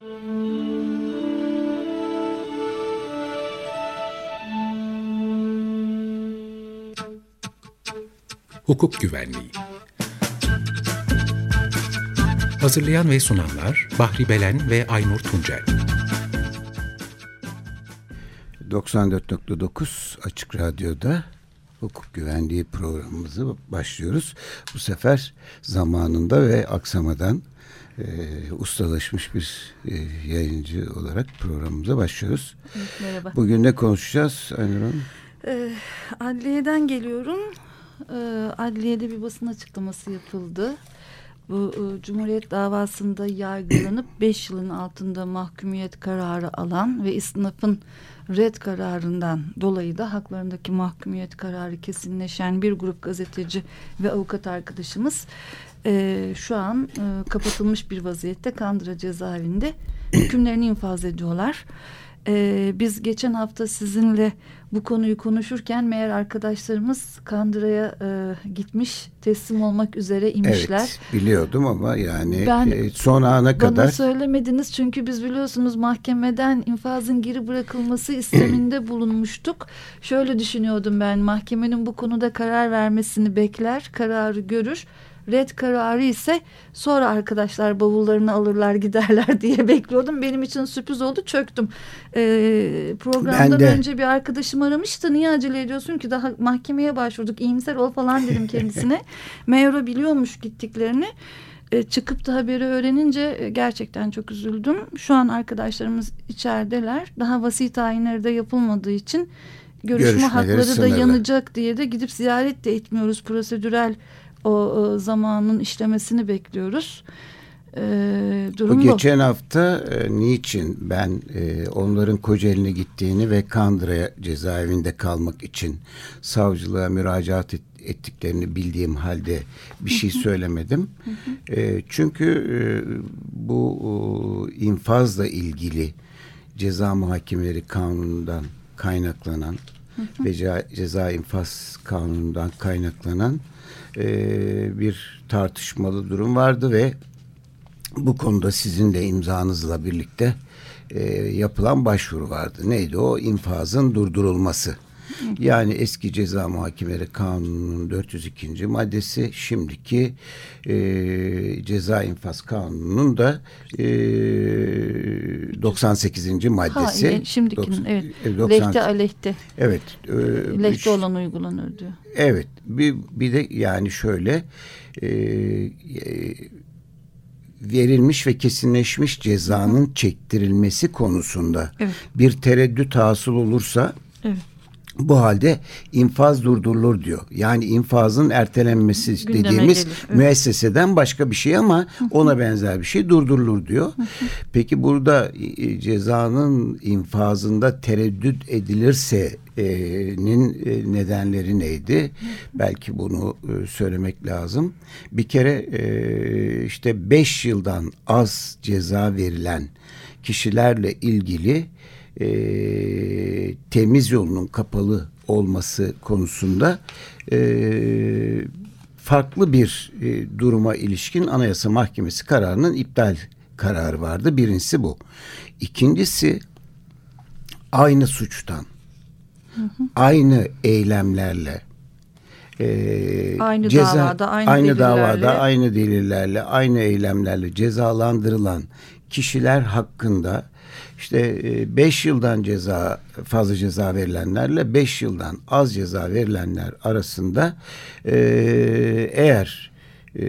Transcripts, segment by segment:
Hukuk Güvenliği Hazırlayan ve sunanlar Bahri Belen ve Aynur Tuncel 94.9 Açık Radyo'da hukuk güvenliği programımızı başlıyoruz. Bu sefer zamanında ve aksamadan e, ustalaşmış bir e, yayıncı olarak programımıza başlıyoruz. Evet, merhaba. Bugün ne konuşacağız Aynur Hanım? Ee, adliyeden geliyorum. Ee, adliyede bir basın açıklaması yapıldı. Bu e, Cumhuriyet davasında yargılanıp 5 yılın altında mahkumiyet kararı alan ve istinafın red kararından dolayı da haklarındaki mahkumiyet kararı kesinleşen bir grup gazeteci ve avukat arkadaşımız e, şu an e, kapatılmış bir vaziyette Kandıra cezaevinde hükümlerini infaz ediyorlar. E, biz geçen hafta sizinle bu konuyu konuşurken meğer arkadaşlarımız Kandıra'ya e, gitmiş teslim olmak üzere imişler. Evet biliyordum ama yani Ben- e, son ana Bana kadar söylemediniz çünkü biz biliyorsunuz mahkemeden infazın geri bırakılması isteminde bulunmuştuk. Şöyle düşünüyordum ben mahkemenin bu konuda karar vermesini bekler, kararı görür. Red kararı ise sonra arkadaşlar bavullarını alırlar giderler diye bekliyordum. Benim için sürpriz oldu çöktüm. Ee, programdan önce bir arkadaşım aramıştı. Niye acele ediyorsun ki daha mahkemeye başvurduk iyimser ol falan dedim kendisine. Meğer biliyormuş gittiklerini. E, çıkıp da haberi öğrenince e, gerçekten çok üzüldüm. Şu an arkadaşlarımız içerideler. Daha vasi tayinleri de yapılmadığı için görüşme hakları da sınırlı. yanacak diye de gidip ziyaret de etmiyoruz. Prosedürel o, o zamanın işlemesini bekliyoruz. E, durum Bu bu. geçen hafta e, niçin ben e, onların Kocaeli'ne gittiğini ve Kandıra cezaevinde kalmak için savcılığa müracaat et- ettiklerini bildiğim halde bir şey söylemedim. E, çünkü e, bu e, infazla ilgili ceza muhakemeleri kanunundan kaynaklanan ve ce- ceza infaz kanunundan kaynaklanan e, bir tartışmalı durum vardı ve bu konuda sizin de imzanızla birlikte e, yapılan başvuru vardı. Neydi o? İnfazın durdurulması. Yani eski ceza muhakemeleri kanununun 402. maddesi şimdiki e, ceza infaz kanununun da e, 98. Ha, maddesi. e, şimdikinin Doksan- evet. e, 90 Lehte aleyhte. Evet. e, Lehte olan uygulanır diyor. Evet. Bir, bir de yani şöyle e, e, verilmiş ve kesinleşmiş cezanın çektirilmesi konusunda Evet. bir tereddüt hasıl olursa Evet. Bu halde infaz durdurulur diyor. Yani infazın ertelenmesi Gündeme dediğimiz gelir, evet. müesseseden başka bir şey ama ona benzer bir şey durdurulur diyor. Peki burada e, cezanın infazında tereddüt edilirse e, nin e, nedenleri neydi? Belki bunu söylemek lazım. Bir kere işte 5 yıldan az ceza verilen kişilerle ilgili e, temiz yolunun kapalı olması konusunda e, farklı bir e, duruma ilişkin Anayasa Mahkemesi kararının iptal kararı vardı. Birincisi bu. İkincisi aynı suçtan aynı eylemlerle e, Aynı davada, aynı delillerle. davada, aynı delillerle, aynı eylemlerle cezalandırılan kişiler hakkında işte 5 yıldan ceza fazla ceza verilenlerle 5 yıldan az ceza verilenler arasında e, eğer e,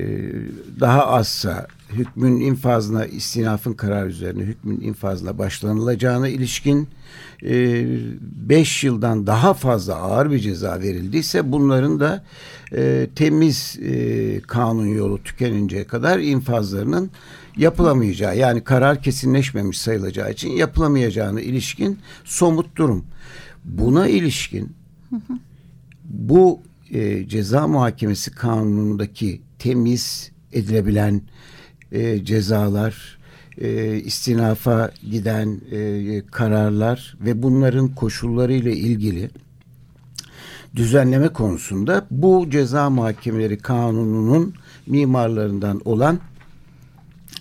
daha azsa hükmün infazına istinafın kararı üzerine hükmün infazına başlanılacağına ilişkin 5 yıldan daha fazla ağır bir ceza verildiyse bunların da e, temiz e, kanun yolu tükeninceye kadar infazlarının yapılamayacağı yani karar kesinleşmemiş sayılacağı için yapılamayacağına ilişkin somut durum. Buna ilişkin bu e, ceza muhakemesi kanunundaki temiz edilebilen e, cezalar, e, istinafa giden e, kararlar ve bunların koşulları ile ilgili düzenleme konusunda bu ceza muhakemeleri kanununun mimarlarından olan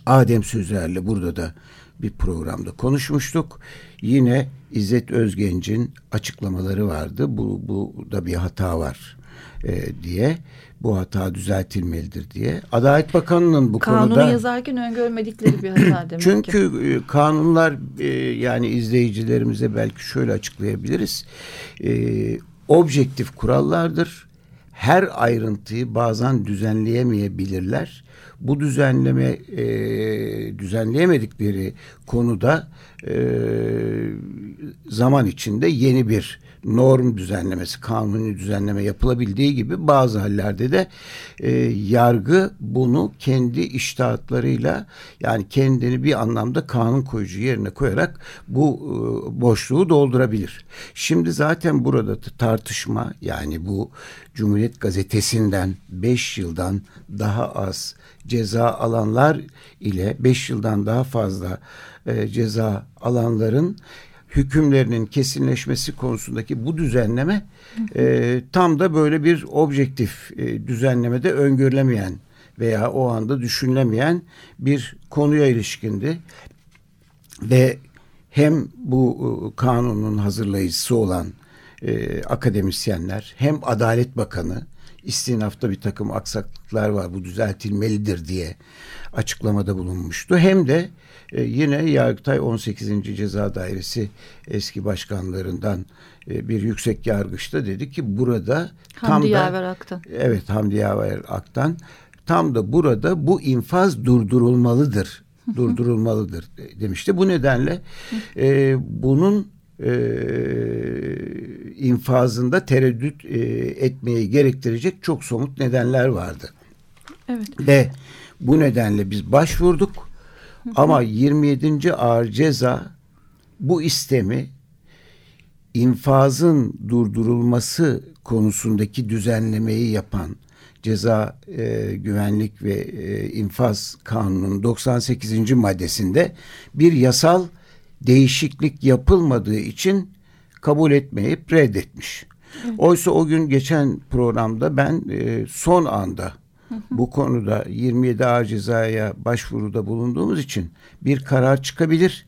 Adem Sözer'le burada da bir programda konuşmuştuk. Yine İzzet Özgenç'in açıklamaları vardı. Bu, bu da bir hata var e, diye bu hata düzeltilmelidir diye. Adalet Bakanı'nın bu Kanunu konuda... Kanunu yazarken öngörmedikleri bir hata demek Çünkü ki. E, kanunlar e, yani izleyicilerimize belki şöyle açıklayabiliriz. E, objektif kurallardır. Her ayrıntıyı bazen düzenleyemeyebilirler. Bu düzenleme e, düzenleyemedikleri konuda e, zaman içinde yeni bir norm düzenlemesi, kanuni düzenleme yapılabildiği gibi bazı hallerde de e, yargı bunu kendi iştahatlarıyla yani kendini bir anlamda kanun koyucu yerine koyarak bu e, boşluğu doldurabilir. Şimdi zaten burada tartışma yani bu Cumhuriyet Gazetesi'nden 5 yıldan daha az ceza alanlar ile 5 yıldan daha fazla e, ceza alanların hükümlerinin kesinleşmesi konusundaki bu düzenleme e, tam da böyle bir objektif e, düzenlemede öngörülemeyen veya o anda düşünülemeyen bir konuya ilişkindi. Ve hem bu e, kanunun hazırlayıcısı olan e, akademisyenler hem Adalet Bakanı istinafta bir takım aksaklıklar var bu düzeltilmelidir diye açıklamada bulunmuştu. Hem de e, yine Yargıtay 18. Ceza Dairesi eski başkanlarından e, bir yüksek yargıç da dedi ki burada Hamdi tam Yaver Aktan. Evet Hamdi Yaver Aktan tam da burada bu infaz durdurulmalıdır. durdurulmalıdır demişti. Bu nedenle e, bunun e, infazında tereddüt e, etmeyi gerektirecek çok somut nedenler vardı. Evet. Ve bu nedenle biz başvurduk. Ama 27. ağır ceza bu istemi infazın durdurulması konusundaki düzenlemeyi yapan ceza e, güvenlik ve e, infaz kanunun 98. maddesinde bir yasal değişiklik yapılmadığı için kabul etmeyip reddetmiş. Evet. Oysa o gün geçen programda ben e, son anda bu konuda 27 ağır cezaya başvuruda bulunduğumuz için bir karar çıkabilir.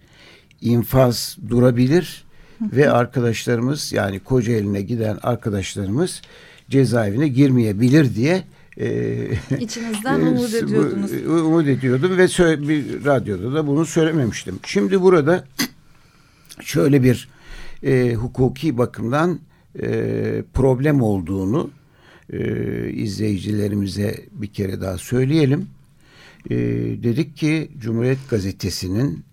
infaz durabilir ve arkadaşlarımız yani Kocaeli'ne giden arkadaşlarımız cezaevine girmeyebilir diye İçinizden umut ediyordunuz. Umut ediyordum ve bir radyoda da bunu söylememiştim. Şimdi burada şöyle bir e, hukuki bakımdan e, problem olduğunu e, izleyicilerimize bir kere daha söyleyelim. E, dedik ki Cumhuriyet Gazetesi'nin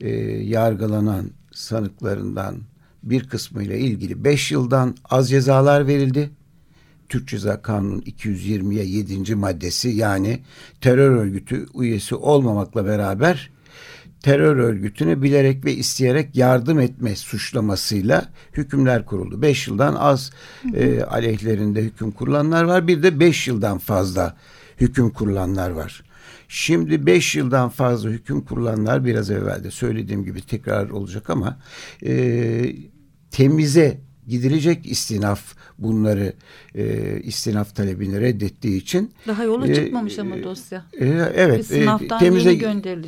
e, yargılanan sanıklarından bir kısmı ile ilgili 5 yıldan az cezalar verildi. Türk Ceza Kanunu 220'ye 7. maddesi yani terör örgütü üyesi olmamakla beraber terör örgütüne bilerek ve isteyerek yardım etme suçlamasıyla hükümler kuruldu. Beş yıldan az e, aleyhlerinde hüküm kurulanlar var. Bir de beş yıldan fazla hüküm kurulanlar var. Şimdi beş yıldan fazla hüküm kurulanlar biraz evvel de söylediğim gibi tekrar olacak ama e, temize gidilecek istinaf bunları e, istinaf talebini reddettiği için daha yola e, çıkmamış ama dosya. E, evet, e, temize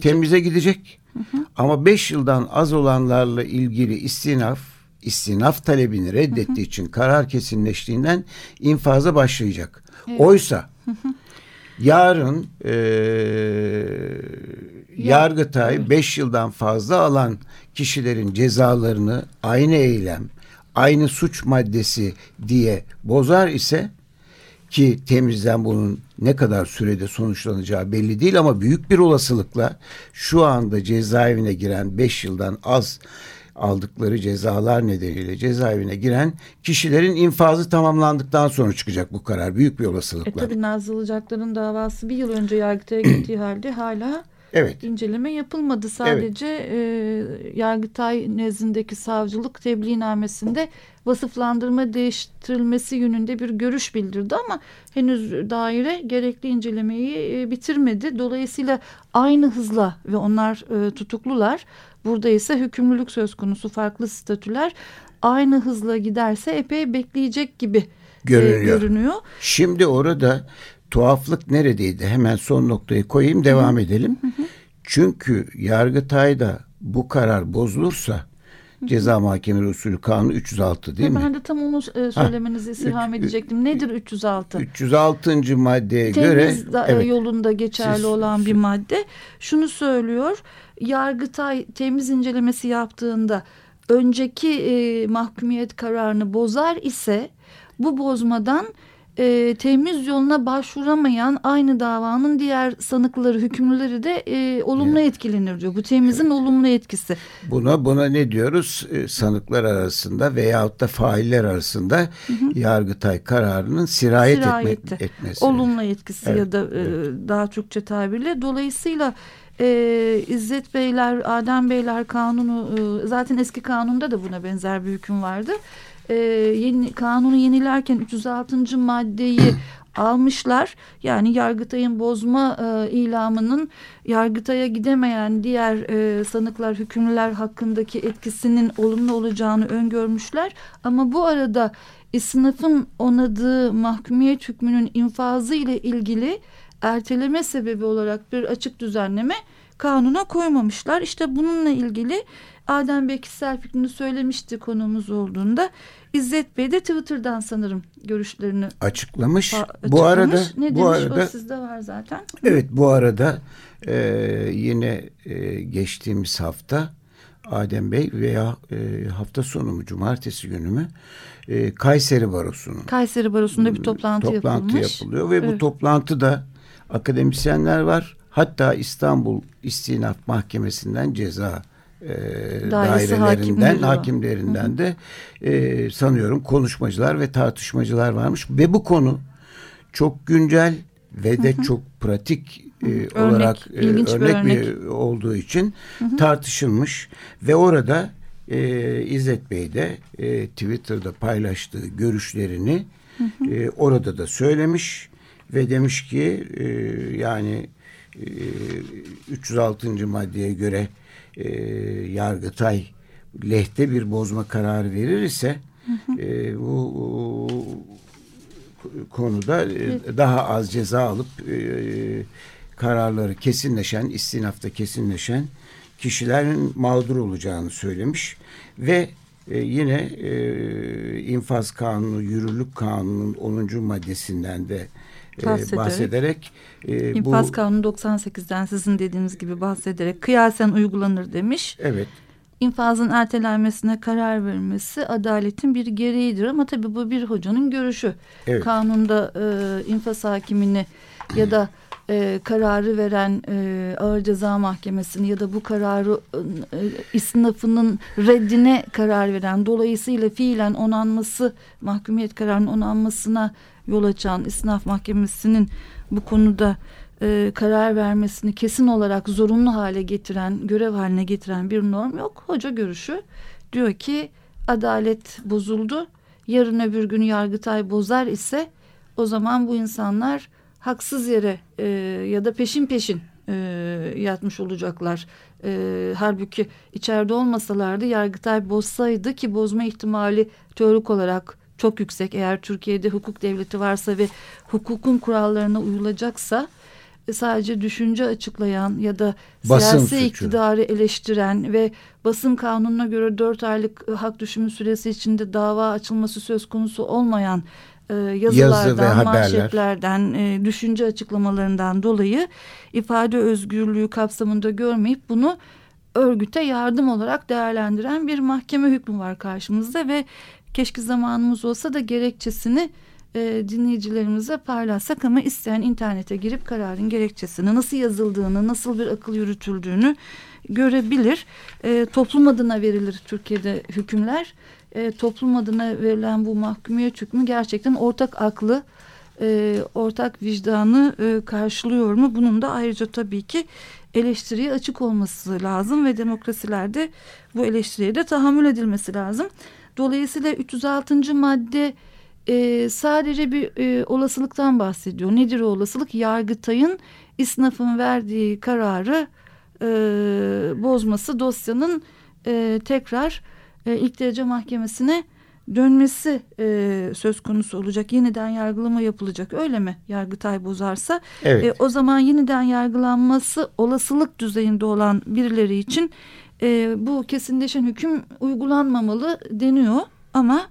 temize gidecek. Hı hı. Ama beş yıldan az olanlarla ilgili istinaf istinaf talebini reddettiği hı hı. için karar kesinleştiğinden infaza başlayacak. Evet. Oysa hı hı. yarın e, Yargıtay beş yıldan fazla alan kişilerin cezalarını aynı eylem, aynı suç maddesi diye bozar ise ki temizden bunun ne kadar sürede sonuçlanacağı belli değil ama büyük bir olasılıkla şu anda cezaevine giren 5 yıldan az aldıkları cezalar nedeniyle cezaevine giren kişilerin infazı tamamlandıktan sonra çıkacak bu karar büyük bir olasılıkla. E tabi Nazlı Ilıcaklar'ın davası bir yıl önce Yargıtay'a gittiği halde hala Evet. İnceleme yapılmadı. Sadece evet. e, Yargıtay nezdindeki savcılık tebliğnamesinde vasıflandırma değiştirilmesi yönünde bir görüş bildirdi ama henüz daire gerekli incelemeyi e, bitirmedi. Dolayısıyla aynı hızla ve onlar e, tutuklular. Burada ise hükümlülük söz konusu farklı statüler aynı hızla giderse epey bekleyecek gibi e, görünüyor. E, görünüyor. Şimdi orada tuhaflık neredeydi? Hemen son noktayı koyayım devam Hı. edelim. Hı. Çünkü Yargıtay'da bu karar bozulursa Ceza Mahkemeleri Usulü Kanunu 306 değil ben mi? Ben de tam onu e, söylemenizi istirham edecektim. Nedir 306? 306. maddeye Temiz göre da, evet, yolunda geçerli siz, olan bir madde. Şunu söylüyor. Yargıtay temiz incelemesi yaptığında önceki e, mahkumiyet kararını bozar ise bu bozmadan e, temiz yoluna başvuramayan aynı davanın diğer sanıkları, hükümlüleri de e, olumlu evet. etkilenir diyor. Bu temizin evet. olumlu etkisi. Buna buna ne diyoruz? E, sanıklar arasında veyahut da failler arasında hı hı. Yargıtay kararının sirayet etme, etmesi. Olumlu etkisi evet. ya da e, evet. daha Türkçe tabirle. Dolayısıyla e, İzzet Beyler, Adem Beyler kanunu e, zaten eski kanunda da buna benzer bir hüküm vardı e, yeni, kanunu yenilerken 306. maddeyi almışlar. Yani Yargıtay'ın bozma e, ilamının Yargıtay'a gidemeyen diğer e, sanıklar, hükümlüler hakkındaki etkisinin olumlu olacağını öngörmüşler. Ama bu arada sınıfın onadığı mahkumiyet hükmünün infazı ile ilgili erteleme sebebi olarak bir açık düzenleme kanuna koymamışlar. İşte bununla ilgili Adem Bey kişisel fikrini söylemişti konumuz olduğunda. İzzet Bey de Twitter'dan sanırım görüşlerini açıklamış. açıklamış. Bu arada ne bu demiş, arada o sizde var zaten. Evet bu arada e, yine e, geçtiğimiz hafta Adem Bey veya e, hafta sonu mu cumartesi günü mü e, Kayseri Barosu'nun Kayseri Barosu'nda bir toplantı, toplantı yapılmış. yapılıyor ve evet. bu toplantıda akademisyenler var. Hatta İstanbul İstinaf Mahkemesi'nden ceza e, dairelerinden, hakimlerinden Hı. de e, sanıyorum konuşmacılar ve tartışmacılar varmış. Ve bu konu çok güncel ve de Hı. çok pratik e, örnek, olarak e, örnek, bir örnek olduğu için Hı. tartışılmış ve orada e, İzzet Bey de e, Twitter'da paylaştığı görüşlerini hı hı. E, orada da söylemiş ve demiş ki e, yani e, 306. maddeye göre e, Yargıtay lehte bir bozma kararı verir ise. E, bu konuda e, daha az ceza alıp e, kararları kesinleşen, istinafta kesinleşen kişilerin mağdur olacağını söylemiş ve e, yine e, infaz kanunu, yürürlük kanunun 10. maddesinden de e, bahsederek, e, infaz bu, kanunu 98'den sizin dediğiniz gibi bahsederek kıyasen uygulanır demiş. Evet. İnfazın ertelenmesine karar verilmesi adaletin bir gereğidir ama tabii bu bir hocanın görüşü. Evet. Kanunda e, infaz hakimini ya da e, kararı veren e, ağır ceza mahkemesini ya da bu kararı e, isnafının reddine karar veren dolayısıyla fiilen onanması mahkumiyet kararının onanmasına yol açan isnaf mahkemesinin bu konuda e, karar vermesini kesin olarak zorunlu hale getiren görev haline getiren bir norm yok. Hoca görüşü diyor ki adalet bozuldu yarın öbür gün Yargıtay bozar ise o zaman bu insanlar haksız yere e, ya da peşin peşin e, yatmış olacaklar. E, halbuki içeride olmasalardı Yargıtay bozsaydı ki bozma ihtimali teorik olarak çok yüksek. Eğer Türkiye'de hukuk devleti varsa ve hukukun kurallarına uyulacaksa e, sadece düşünce açıklayan ya da basın siyasi suçu. iktidarı eleştiren ve basın kanununa göre dört aylık e, hak düşümü süresi içinde dava açılması söz konusu olmayan e, yazılardan, Yazı manşetlerden, e, düşünce açıklamalarından dolayı ifade özgürlüğü kapsamında görmeyip bunu örgüte yardım olarak değerlendiren bir mahkeme hükmü var karşımızda ve keşke zamanımız olsa da gerekçesini e, dinleyicilerimize paylaşsak ama isteyen internete girip kararın gerekçesini nasıl yazıldığını, nasıl bir akıl yürütüldüğünü görebilir. E, toplum adına verilir Türkiye'de hükümler e, toplum adına verilen bu mahkumiyet hükmü gerçekten ortak aklı, e, ortak vicdanı e, karşılıyor mu? Bunun da ayrıca tabii ki eleştiriye açık olması lazım ve demokrasilerde bu eleştiriye de tahammül edilmesi lazım. Dolayısıyla 306. madde e, sadece bir e, olasılıktan bahsediyor. Nedir o olasılık? Yargıtay'ın isnafın verdiği kararı e, bozması dosyanın e, tekrar e, ilk derece mahkemesine dönmesi e, söz konusu olacak. Yeniden yargılama yapılacak öyle mi? Yargıtay bozarsa. Evet. E, o zaman yeniden yargılanması olasılık düzeyinde olan birileri için e, bu kesinleşen hüküm uygulanmamalı deniyor ama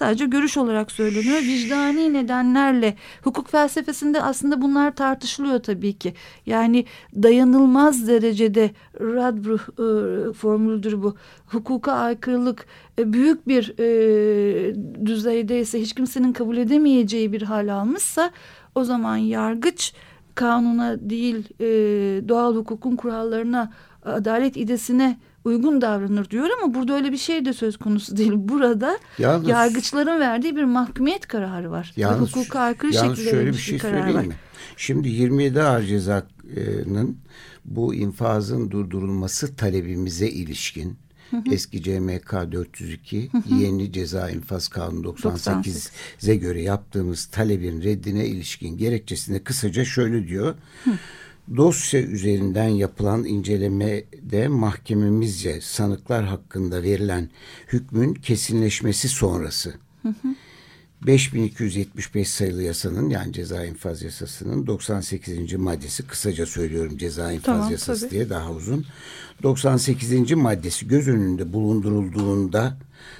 sadece görüş olarak söyleniyor. Vicdani nedenlerle hukuk felsefesinde aslında bunlar tartışılıyor tabii ki. Yani dayanılmaz derecede Radbruch e, formülüdür bu. Hukuka aykırılık e, büyük bir e, düzeydeyse hiç kimsenin kabul edemeyeceği bir hal almışsa o zaman yargıç kanuna değil e, doğal hukukun kurallarına adalet idesine uygun davranır diyor ama burada öyle bir şey de söz konusu değil. Burada yalnız, yargıçların verdiği bir mahkumiyet kararı var. Yalnız, Ve hukuka aykırı yalnız şekilde şöyle bir şey söyleyeyim var. mi? Şimdi 27 Ağır Ceza'nın bu infazın durdurulması talebimize ilişkin Eski CMK 402, yeni ceza infaz kanunu 98'e göre yaptığımız talebin reddine ilişkin gerekçesinde kısaca şöyle diyor. Hı. Dosya üzerinden yapılan incelemede mahkememizce sanıklar hakkında verilen hükmün kesinleşmesi sonrası. Hı hı. 5275 sayılı yasanın yani ceza infaz yasasının 98. maddesi kısaca söylüyorum ceza infaz tamam, yasası tabii. diye daha uzun. 98. maddesi göz önünde bulundurulduğunda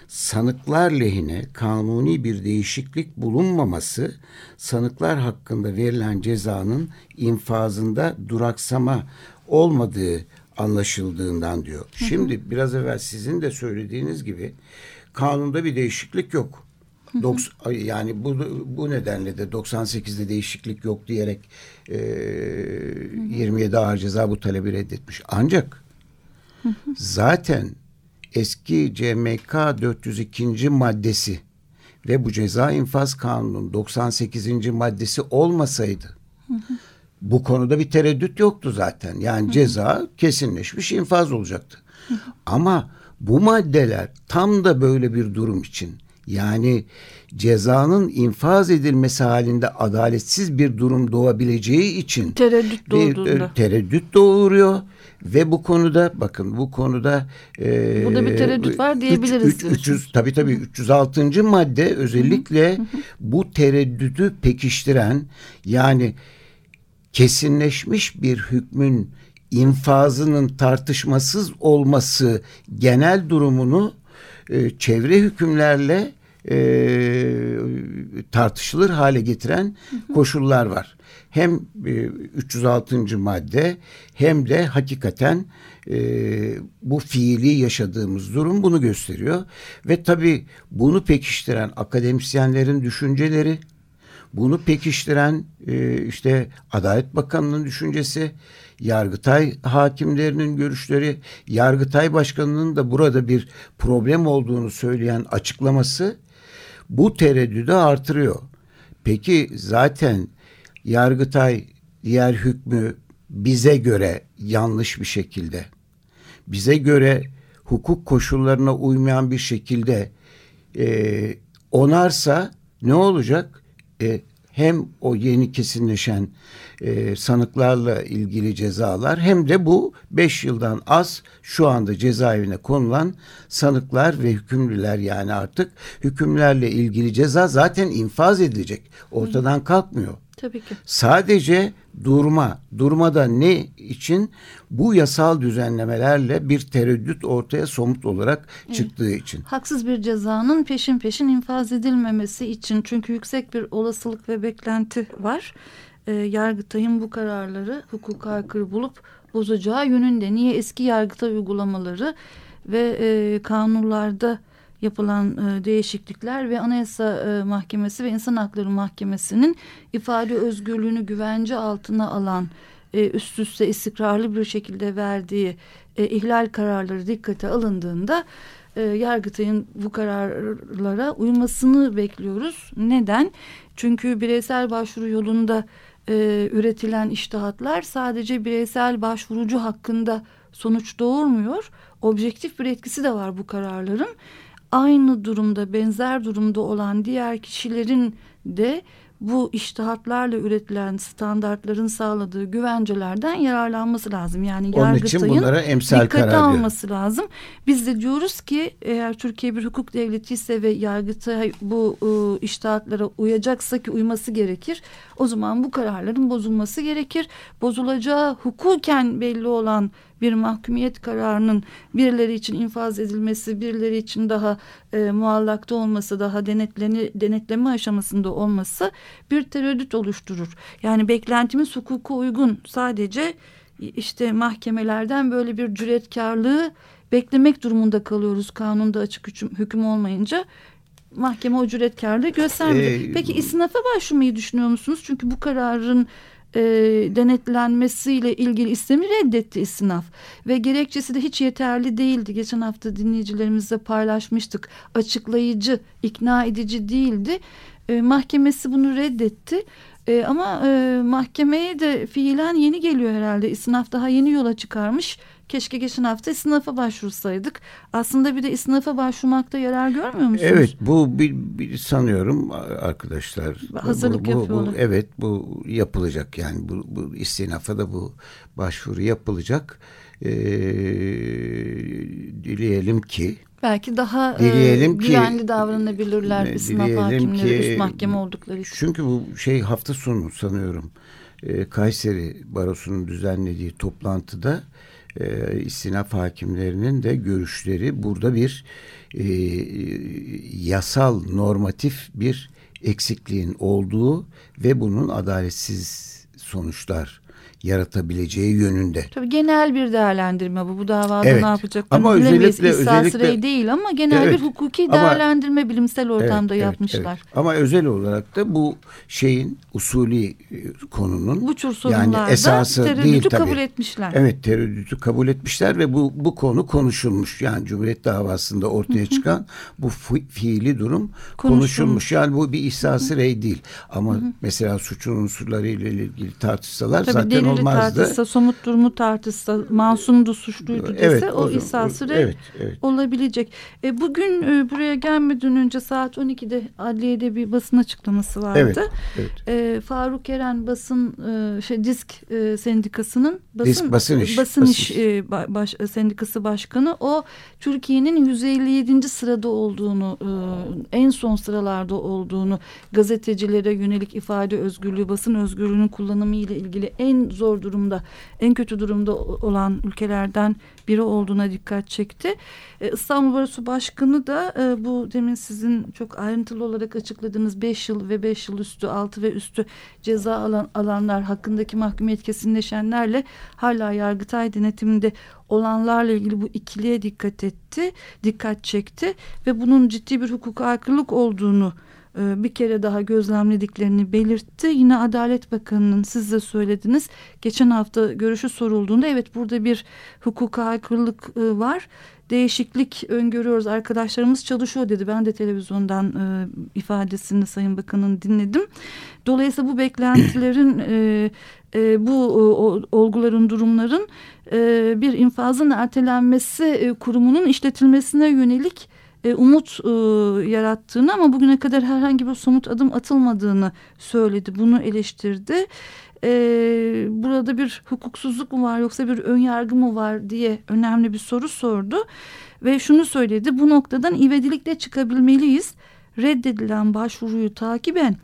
sanıklar lehine kanuni bir değişiklik bulunmaması sanıklar hakkında verilen cezanın infazında duraksama olmadığı anlaşıldığından diyor. Şimdi biraz evvel sizin de söylediğiniz gibi kanunda bir değişiklik yok. Doks yani bu bu nedenle de 98'de değişiklik yok diyerek e, 27 ağır ceza bu talebi reddetmiş. Ancak zaten eski CMK 402. maddesi ve bu ceza infaz kanunun 98. maddesi olmasaydı bu konuda bir tereddüt yoktu zaten. Yani ceza kesinleşmiş infaz olacaktı. Ama bu maddeler tam da böyle bir durum için yani cezanın infaz edilmesi halinde adaletsiz bir durum doğabileceği için tereddüt. Bir, tereddüt doğuruyor ve bu konuda bakın bu konuda e, burada bir tereddüt var diyebiliriz. 3, 3, 300 tabii tabii 306. madde özellikle bu tereddütü pekiştiren yani kesinleşmiş bir hükmün infazının tartışmasız olması genel durumunu e, çevre hükümlerle e, tartışılır hale getiren koşullar var. Hem e, 306. madde hem de hakikaten e, bu fiili yaşadığımız durum bunu gösteriyor. Ve tabii bunu pekiştiren akademisyenlerin düşünceleri, bunu pekiştiren e, işte Adalet Bakanı'nın düşüncesi, Yargıtay hakimlerinin görüşleri, Yargıtay Başkanı'nın da burada bir problem olduğunu söyleyen açıklaması bu tereddüdü artırıyor. Peki zaten Yargıtay diğer hükmü bize göre yanlış bir şekilde, bize göre hukuk koşullarına uymayan bir şekilde e, onarsa ne olacak? E, hem o yeni kesinleşen e, sanıklarla ilgili cezalar hem de bu beş yıldan az şu anda cezaevine konulan sanıklar ve hükümlüler yani artık hükümlerle ilgili ceza zaten infaz edilecek. Ortadan kalkmıyor. Tabii ki. Sadece durma. Durmada ne için? Bu yasal düzenlemelerle bir tereddüt ortaya somut olarak evet. çıktığı için. Haksız bir cezanın peşin peşin infaz edilmemesi için. Çünkü yüksek bir olasılık ve beklenti var. E, Yargıtay'ın bu kararları hukuka aykırı bulup bozacağı yönünde. Niye eski Yargıtay uygulamaları ve e, kanunlarda yapılan e, değişiklikler ve Anayasa e, Mahkemesi ve İnsan Hakları Mahkemesi'nin ifade özgürlüğünü güvence altına alan e, üst üste istikrarlı bir şekilde verdiği e, ihlal kararları dikkate alındığında e, Yargıtay'ın bu kararlara uymasını bekliyoruz. Neden? Çünkü bireysel başvuru yolunda e, üretilen iştahatlar sadece bireysel başvurucu hakkında sonuç doğurmuyor. Objektif bir etkisi de var bu kararların aynı durumda benzer durumda olan diğer kişilerin de bu iştihatlarla üretilen standartların sağladığı güvencelerden yararlanması lazım. Yani Onun Yargıtay'ın dikkate alması lazım. Biz de diyoruz ki eğer Türkiye bir hukuk devleti ise ve Yargıtay bu e, iştihatlara uyacaksa ki uyması gerekir. O zaman bu kararların bozulması gerekir. Bozulacağı hukuken belli olan bir mahkumiyet kararının birileri için infaz edilmesi, birileri için daha e, muallakta olması, daha denetleni, denetleme aşamasında olması bir tereddüt oluşturur. Yani beklentimiz hukuku uygun sadece işte mahkemelerden böyle bir cüretkarlığı beklemek durumunda kalıyoruz kanunda açık hüküm, hüküm olmayınca mahkeme o cüretkarlığı göstermedi. Ee, Peki isnafa başvurmayı düşünüyor musunuz? Çünkü bu kararın e, denetlenmesiyle ilgili istemi reddetti istinaf ve gerekçesi de hiç yeterli değildi. Geçen hafta dinleyicilerimizle paylaşmıştık. Açıklayıcı, ikna edici değildi. E, mahkemesi bunu reddetti. E, ama e, mahkemeye de fiilen yeni geliyor herhalde. İstinaf daha yeni yola çıkarmış. Keşke geçen hafta isnafa başvursaydık. Aslında bir de isnafa başvurmakta yarar görmüyor musunuz? Evet bu bir, bir sanıyorum arkadaşlar. Hazırlık bu, yapıyorlar. Bu, evet bu yapılacak yani bu, bu istinafa da bu başvuru yapılacak. Ee, dileyelim ki Belki daha Dileyelim e, güvenli ki, davranabilirler e, sınav hakimleri ki, üst mahkeme oldukları için. Çünkü bu şey hafta sonu sanıyorum e, Kayseri Barosu'nun düzenlediği toplantıda e, istinaf hakimlerinin de görüşleri burada bir e, yasal normatif bir eksikliğin olduğu ve bunun adaletsiz sonuçlar yaratabileceği yönünde. Tabii genel bir değerlendirme bu. Bu davada evet. ne yapacaklarını ama bilemeyiz. özellikle, değil ama genel evet, bir hukuki ama, değerlendirme bilimsel ortamda evet, yapmışlar. Evet. Ama özel olarak da bu şeyin usulü e, konunun bu tür yani esası değil tabii. kabul etmişler. Evet tereddütü kabul etmişler ve bu bu konu konuşulmuş. Yani Cumhuriyet davasında ortaya çıkan bu fiili durum konuşulmuş. Yani bu bir ihsası rey değil. Ama mesela suçun unsurları ile ilgili tartışsalar tabii zaten olmazdı. tartışsa, somut durumu tartışsa, masumdu, suçluydu dese evet, o, o Süre evet, evet. olabilecek. E, bugün e, buraya gelmeden önce saat 12'de adliyede bir basın açıklaması vardı. Evet, evet. E, Faruk Eren basın e, şey disk e, sendikasının basın disk, basın iş, basın basın iş e, baş, sendikası başkanı o Türkiye'nin 157. sırada olduğunu e, en son sıralarda olduğunu gazetecilere yönelik ifade özgürlüğü basın özgürlüğünün kullanımı ile ilgili en zor durumda, en kötü durumda olan ülkelerden biri olduğuna dikkat çekti. E, İstanbul Barosu Başkanı da e, bu demin sizin çok ayrıntılı olarak açıkladığınız 5 yıl ve 5 yıl üstü, 6 ve üstü ceza alan alanlar hakkındaki mahkumiyet kesinleşenlerle hala Yargıtay denetiminde olanlarla ilgili bu ikiliye dikkat etti, dikkat çekti ve bunun ciddi bir hukuk aykırılık olduğunu bir kere daha gözlemlediklerini belirtti. Yine Adalet Bakanı'nın siz de söylediniz. Geçen hafta görüşü sorulduğunda evet burada bir hukuka aykırılık e, var. Değişiklik öngörüyoruz. Arkadaşlarımız çalışıyor dedi. Ben de televizyondan e, ifadesini Sayın Bakan'ın dinledim. Dolayısıyla bu beklentilerin e, e, bu o, olguların durumların e, bir infazın ertelenmesi e, kurumunun işletilmesine yönelik e, umut e, yarattığını ama bugüne kadar herhangi bir somut adım atılmadığını söyledi. Bunu eleştirdi. E, burada bir hukuksuzluk mu var yoksa bir önyargı mı var diye önemli bir soru sordu. Ve şunu söyledi bu noktadan ivedilikle çıkabilmeliyiz. Reddedilen başvuruyu takiben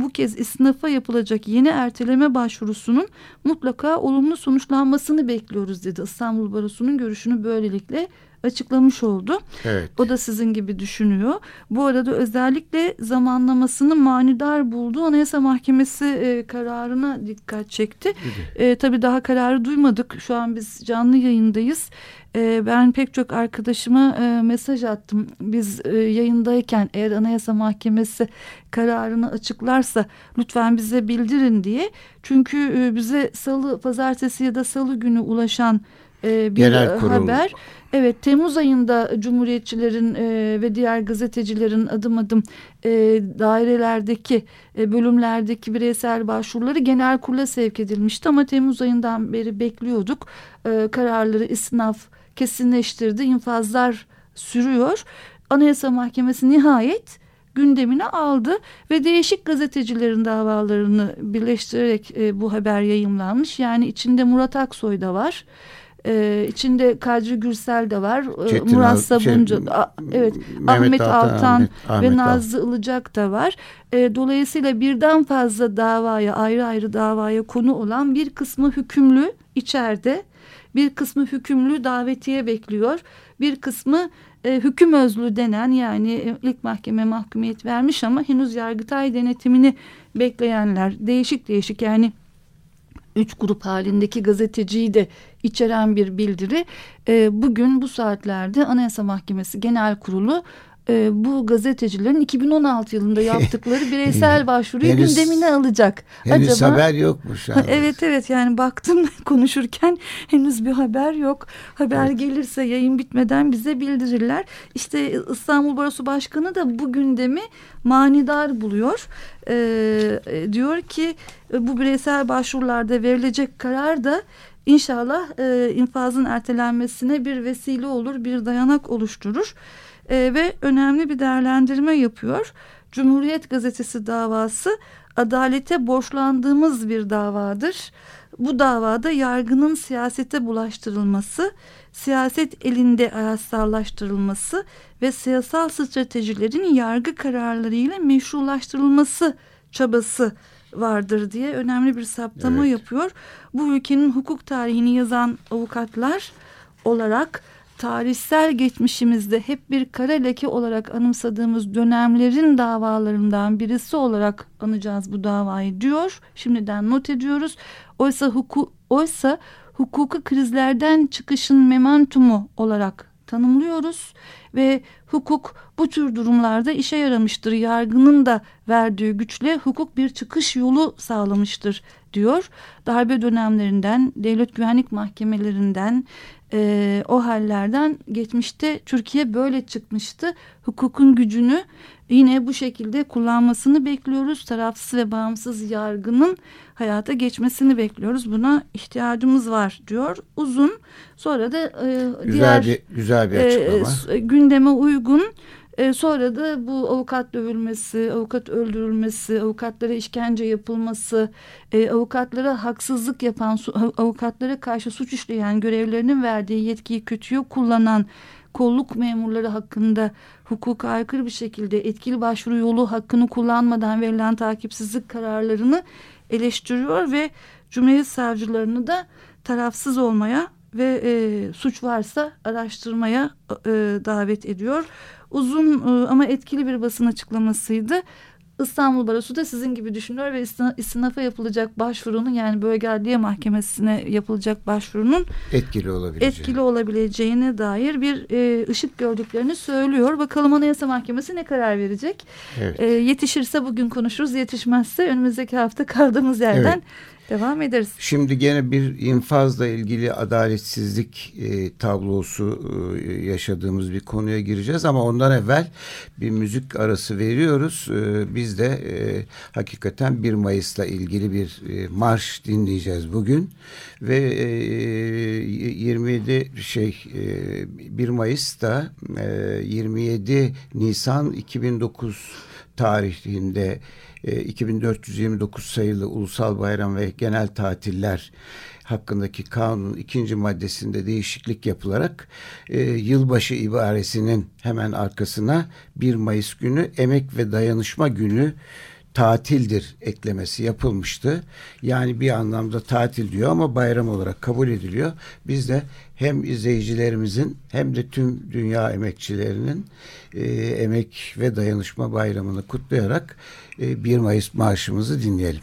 bu kez isnafa yapılacak yeni erteleme başvurusunun mutlaka olumlu sonuçlanmasını bekliyoruz dedi. İstanbul Barosu'nun görüşünü böylelikle açıklamış oldu. Evet. O da sizin gibi düşünüyor. Bu arada özellikle zamanlamasını manidar buldu. Anayasa Mahkemesi e, kararına dikkat çekti. E, tabii daha kararı duymadık. Şu an biz canlı yayındayız. E, ben pek çok arkadaşıma e, mesaj attım. Biz e, yayındayken eğer Anayasa Mahkemesi kararını açıklarsa lütfen bize bildirin diye. Çünkü e, bize salı, pazartesi ya da salı günü ulaşan e, bir Genel kurul. haber. Evet Temmuz ayında Cumhuriyetçilerin e, ve diğer gazetecilerin adım adım e, dairelerdeki e, bölümlerdeki bireysel başvuruları genel kurula sevk edilmişti ama Temmuz ayından beri bekliyorduk. E, kararları isnaf kesinleştirdi. infazlar sürüyor. Anayasa Mahkemesi nihayet gündemine aldı ve değişik gazetecilerin davalarını birleştirerek e, bu haber yayımlanmış. Yani içinde Murat Aksoy da var. Ee, içinde Kadri Gürsel de var. Ee, Çetin Murat Sabuncu, şey, evet Mehmet Ahmet Altan, Altan Ahmet, Ahmet ve Nazlı Altan. Ilıcak da var. Ee, dolayısıyla birden fazla davaya, ayrı ayrı davaya konu olan bir kısmı hükümlü içeride Bir kısmı hükümlü davetiye bekliyor. Bir kısmı e, hüküm özlü denen yani e, ilk mahkeme mahkumiyet vermiş ama henüz yargıtay denetimini bekleyenler değişik değişik yani üç grup halindeki gazeteciyi de içeren bir bildiri. E, bugün bu saatlerde Anayasa Mahkemesi Genel Kurulu e, bu gazetecilerin 2016 yılında yaptıkları bireysel başvuruyu henüz, gündemine alacak. Henüz Acaba, haber yokmuş. Abi. Evet evet yani baktım konuşurken henüz bir haber yok. Haber evet. gelirse yayın bitmeden bize bildirirler. İşte İstanbul Barosu Başkanı da bu gündemi manidar buluyor. Ee, diyor ki bu bireysel başvurularda verilecek karar da İnşallah e, infazın ertelenmesine bir vesile olur, bir dayanak oluşturur e, ve önemli bir değerlendirme yapıyor. Cumhuriyet Gazetesi davası adalete borçlandığımız bir davadır. Bu davada yargının siyasete bulaştırılması, siyaset elinde ayassallaştırılması ve siyasal stratejilerin yargı kararlarıyla meşrulaştırılması çabası vardır diye önemli bir saptama evet. yapıyor. Bu ülkenin hukuk tarihini yazan avukatlar olarak tarihsel geçmişimizde hep bir kara leke olarak anımsadığımız dönemlerin davalarından birisi olarak anacağız bu davayı diyor. Şimdiden not ediyoruz. Oysa hukuk oysa hukuku krizlerden çıkışın mementumu olarak tanımlıyoruz ve hukuk bu tür durumlarda işe yaramıştır. Yargının da verdiği güçle hukuk bir çıkış yolu sağlamıştır diyor. Darbe dönemlerinden, devlet güvenlik mahkemelerinden, e, o hallerden geçmişte Türkiye böyle çıkmıştı. Hukukun gücünü yine bu şekilde kullanmasını bekliyoruz. Tarafsız ve bağımsız yargının hayata geçmesini bekliyoruz. Buna ihtiyacımız var diyor. Uzun sonra da e, güzel diğer bir, güzel bir açıklama. E, gündeme uygun e, sonra da bu avukat dövülmesi, avukat öldürülmesi, avukatlara işkence yapılması, e, avukatlara haksızlık yapan, avukatlara karşı suç işleyen görevlerinin verdiği yetkiyi kötüye kullanan kolluk memurları hakkında hukuka aykırı bir şekilde etkili başvuru yolu hakkını kullanmadan verilen takipsizlik kararlarını eleştiriyor ve Cumhuriyet savcılarını da tarafsız olmaya ve e, suç varsa araştırmaya e, davet ediyor. Uzun e, ama etkili bir basın açıklamasıydı. İstanbul Barosu da sizin gibi düşünüyor ve istinafa yapılacak başvurunun yani bölge adliye mahkemesine yapılacak başvurunun etkili olabileceğini, etkili olabileceğine dair bir e, ışık gördüklerini söylüyor. Bakalım Anayasa Mahkemesi ne karar verecek? Evet. E, yetişirse bugün konuşuruz, yetişmezse önümüzdeki hafta kaldığımız yerden evet Devam ederiz. Şimdi gene bir infazla ilgili adaletsizlik e, tablosu e, yaşadığımız bir konuya gireceğiz ama ondan evvel bir müzik arası veriyoruz. E, biz de e, hakikaten 1 Mayıs'la ilgili bir e, marş dinleyeceğiz bugün ve e, 27 şey e, 1 Mayıs'ta e, 27 Nisan 2009 tarihinde 2429 e, sayılı ulusal bayram ve genel tatiller hakkındaki kanunun ikinci maddesinde değişiklik yapılarak e, yılbaşı ibaresinin hemen arkasına 1 Mayıs günü emek ve dayanışma günü tatildir eklemesi yapılmıştı. Yani bir anlamda tatil diyor ama bayram olarak kabul ediliyor. Biz de hem izleyicilerimizin hem de tüm dünya emekçilerinin e, emek ve dayanışma bayramını kutlayarak 1 Mayıs marşımızı dinleyelim.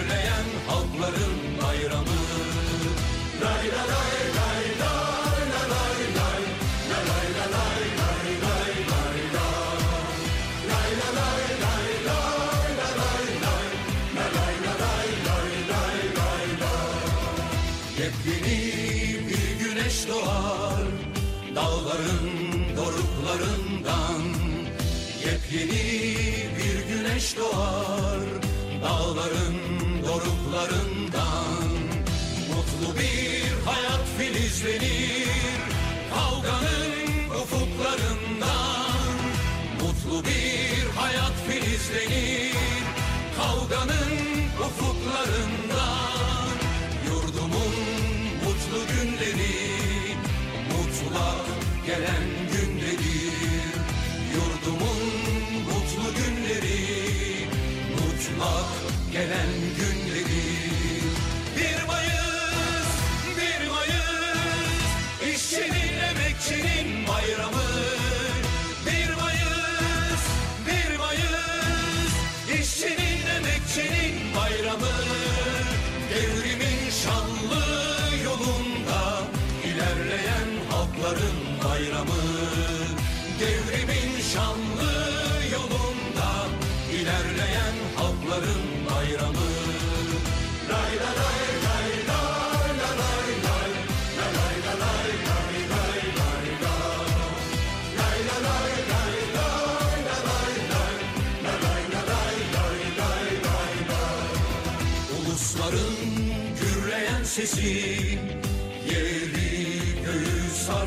İlerleyen halkların bayramı. Lay la lay gelen günleri Yurdumun mutlu günleri Mutlak gelen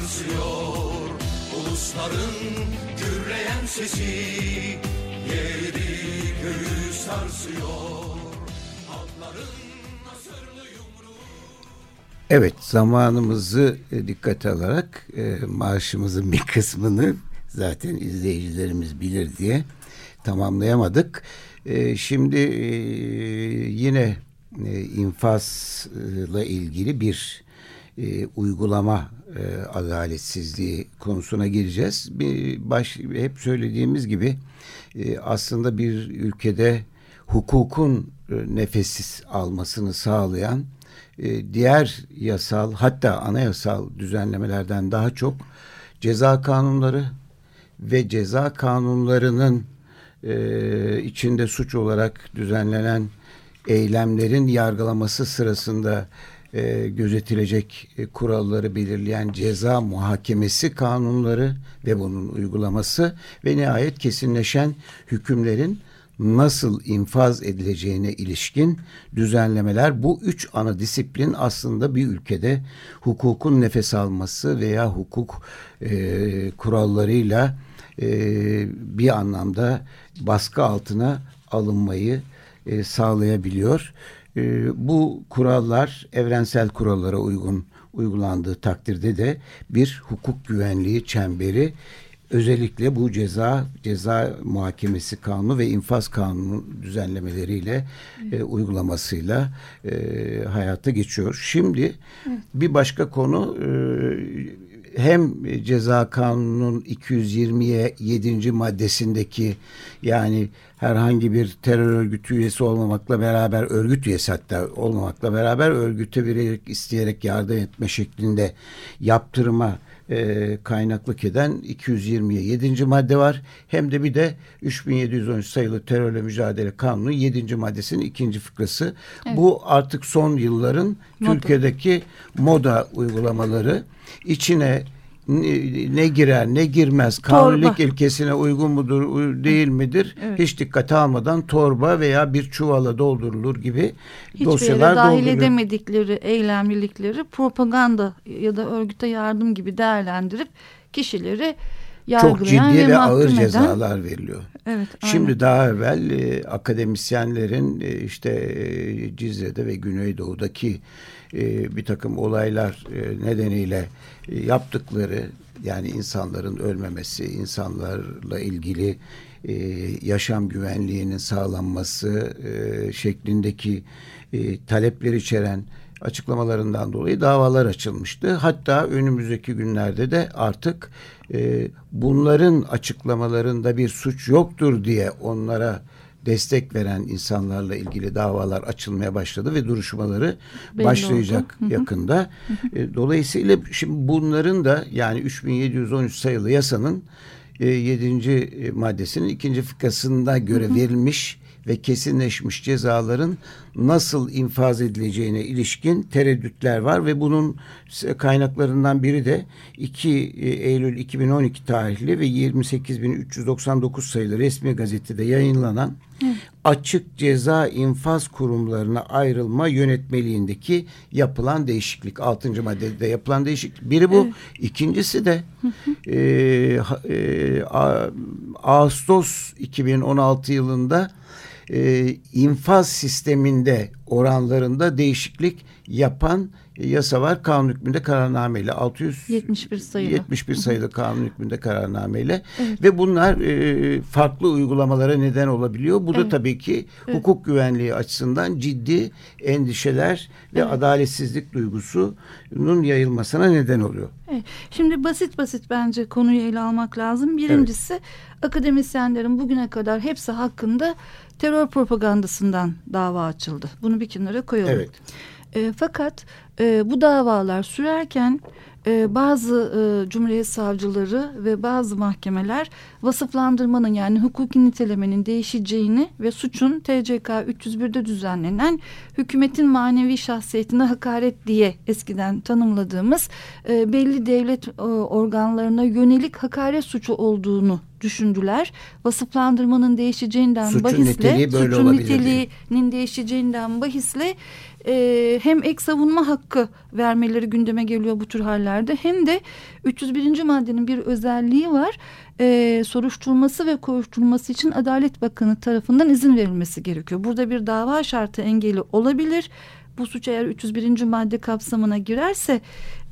göğü sarsıyor Ulusların gürleyen sesi yeri göğü sarsıyor. Halkların Evet zamanımızı e, dikkate alarak e, maaşımızın bir kısmını zaten izleyicilerimiz bilir diye tamamlayamadık. E, şimdi e, yine e, infazla ilgili bir e, uygulama e, adaletsizliği konusuna gireceğiz. Bir baş hep söylediğimiz gibi e, aslında bir ülkede hukukun e, nefessiz almasını sağlayan e, diğer yasal hatta anayasal düzenlemelerden daha çok ceza kanunları ve ceza kanunlarının e, içinde suç olarak düzenlenen eylemlerin yargılaması sırasında e, gözetilecek e, kuralları belirleyen ceza muhakemesi kanunları ve bunun uygulaması ve nihayet kesinleşen hükümlerin nasıl infaz edileceğine ilişkin düzenlemeler bu üç ana disiplin aslında bir ülkede hukukun nefes alması veya hukuk e, kurallarıyla e, bir anlamda baskı altına alınmayı e, sağlayabiliyor. E, bu kurallar evrensel kurallara uygun uygulandığı takdirde de bir hukuk güvenliği çemberi özellikle bu ceza ceza muhakemesi kanunu ve infaz kanunu düzenlemeleriyle e, uygulamasıyla e, hayata geçiyor. Şimdi bir başka konu e, hem ceza kanununun 227. maddesindeki yani herhangi bir terör örgütü üyesi olmamakla beraber örgüt üyesi hatta olmamakla beraber örgüte vererek isteyerek yardım etme şeklinde yaptırıma e, kaynaklık eden 227. madde var. Hem de bir de 3713 sayılı terörle mücadele kanunu 7. maddesinin ikinci fıkrası. Evet. Bu artık son yılların Moda. Türkiye'deki moda uygulamaları içine ne, ne girer ne girmez kanunilik ilkesine uygun mudur değil midir Evet. hiç dikkate almadan torba veya bir çuvala doldurulur gibi Hiçbir dosyalar yere dahil dolduruluyor. edemedikleri eylemlilikleri propaganda ya da örgüte yardım gibi değerlendirip kişileri Çok ciddi ve ağır mahkum eden- cezalar veriliyor. Evet, Şimdi aynen. daha evvel e, akademisyenlerin e, işte e, Cizre'de ve Güneydoğu'daki e, bir takım olaylar e, nedeniyle yaptıkları yani insanların ölmemesi, insanlarla ilgili e, yaşam güvenliğinin sağlanması e, şeklindeki e, talepler içeren açıklamalarından dolayı davalar açılmıştı. Hatta önümüzdeki günlerde de artık e, bunların açıklamalarında bir suç yoktur diye onlara destek veren insanlarla ilgili davalar açılmaya başladı ve duruşmaları Belli başlayacak oldu. Yakında. E, dolayısıyla şimdi bunların da yani 3713 sayılı yasanın e, 7. maddesinin ikinci fıkrasında göre verilmiş ve kesinleşmiş cezaların nasıl infaz edileceğine ilişkin tereddütler var ve bunun kaynaklarından biri de 2 Eylül 2012 tarihli ve 28399 sayılı resmi gazetede yayınlanan açık ceza infaz kurumlarına ayrılma yönetmeliğindeki yapılan değişiklik. 6. maddede yapılan değişiklik. Biri bu. İkincisi de e, ha- e, A- Ağustos 2016 yılında e, infaz sisteminde oranlarında değişiklik yapan yasa var. Kanun hükmünde kararnameyle 600 71 sayılı. 71 sayılı kanun hükmünde kararnameyle ve bunlar e, farklı uygulamalara neden olabiliyor. Bu da tabii ki hukuk güvenliği açısından ciddi endişeler ve adaletsizlik duygusunun yayılmasına neden oluyor. Evet. Şimdi basit basit bence konuyu ele almak lazım. Birincisi akademisyenlerin bugüne kadar hepsi hakkında terör propagandasından dava açıldı. Bunu bir kenara koyalım. Evet. E, fakat e, bu davalar sürerken e, bazı e, Cumhuriyet savcıları ve bazı mahkemeler vasıflandırmanın yani hukuki nitelemenin değişeceğini ve suçun TCK 301'de düzenlenen hükümetin manevi şahsiyetine hakaret diye eskiden tanımladığımız e, belli devlet e, organlarına yönelik hakaret suçu olduğunu düşündüler. Vasıflandırmanın değişeceğinden Suçun bahisle niteliği böyle suçun olabilir diye. niteliğinin değişeceğinden bahisle e, hem ek savunma hakkı vermeleri gündeme geliyor bu tür hallerde hem de 301. maddenin bir özelliği var. E, soruşturması ve koşturması için Adalet Bakanı tarafından izin verilmesi gerekiyor. Burada bir dava şartı engeli olabilir. Bu suç eğer 301. madde kapsamına girerse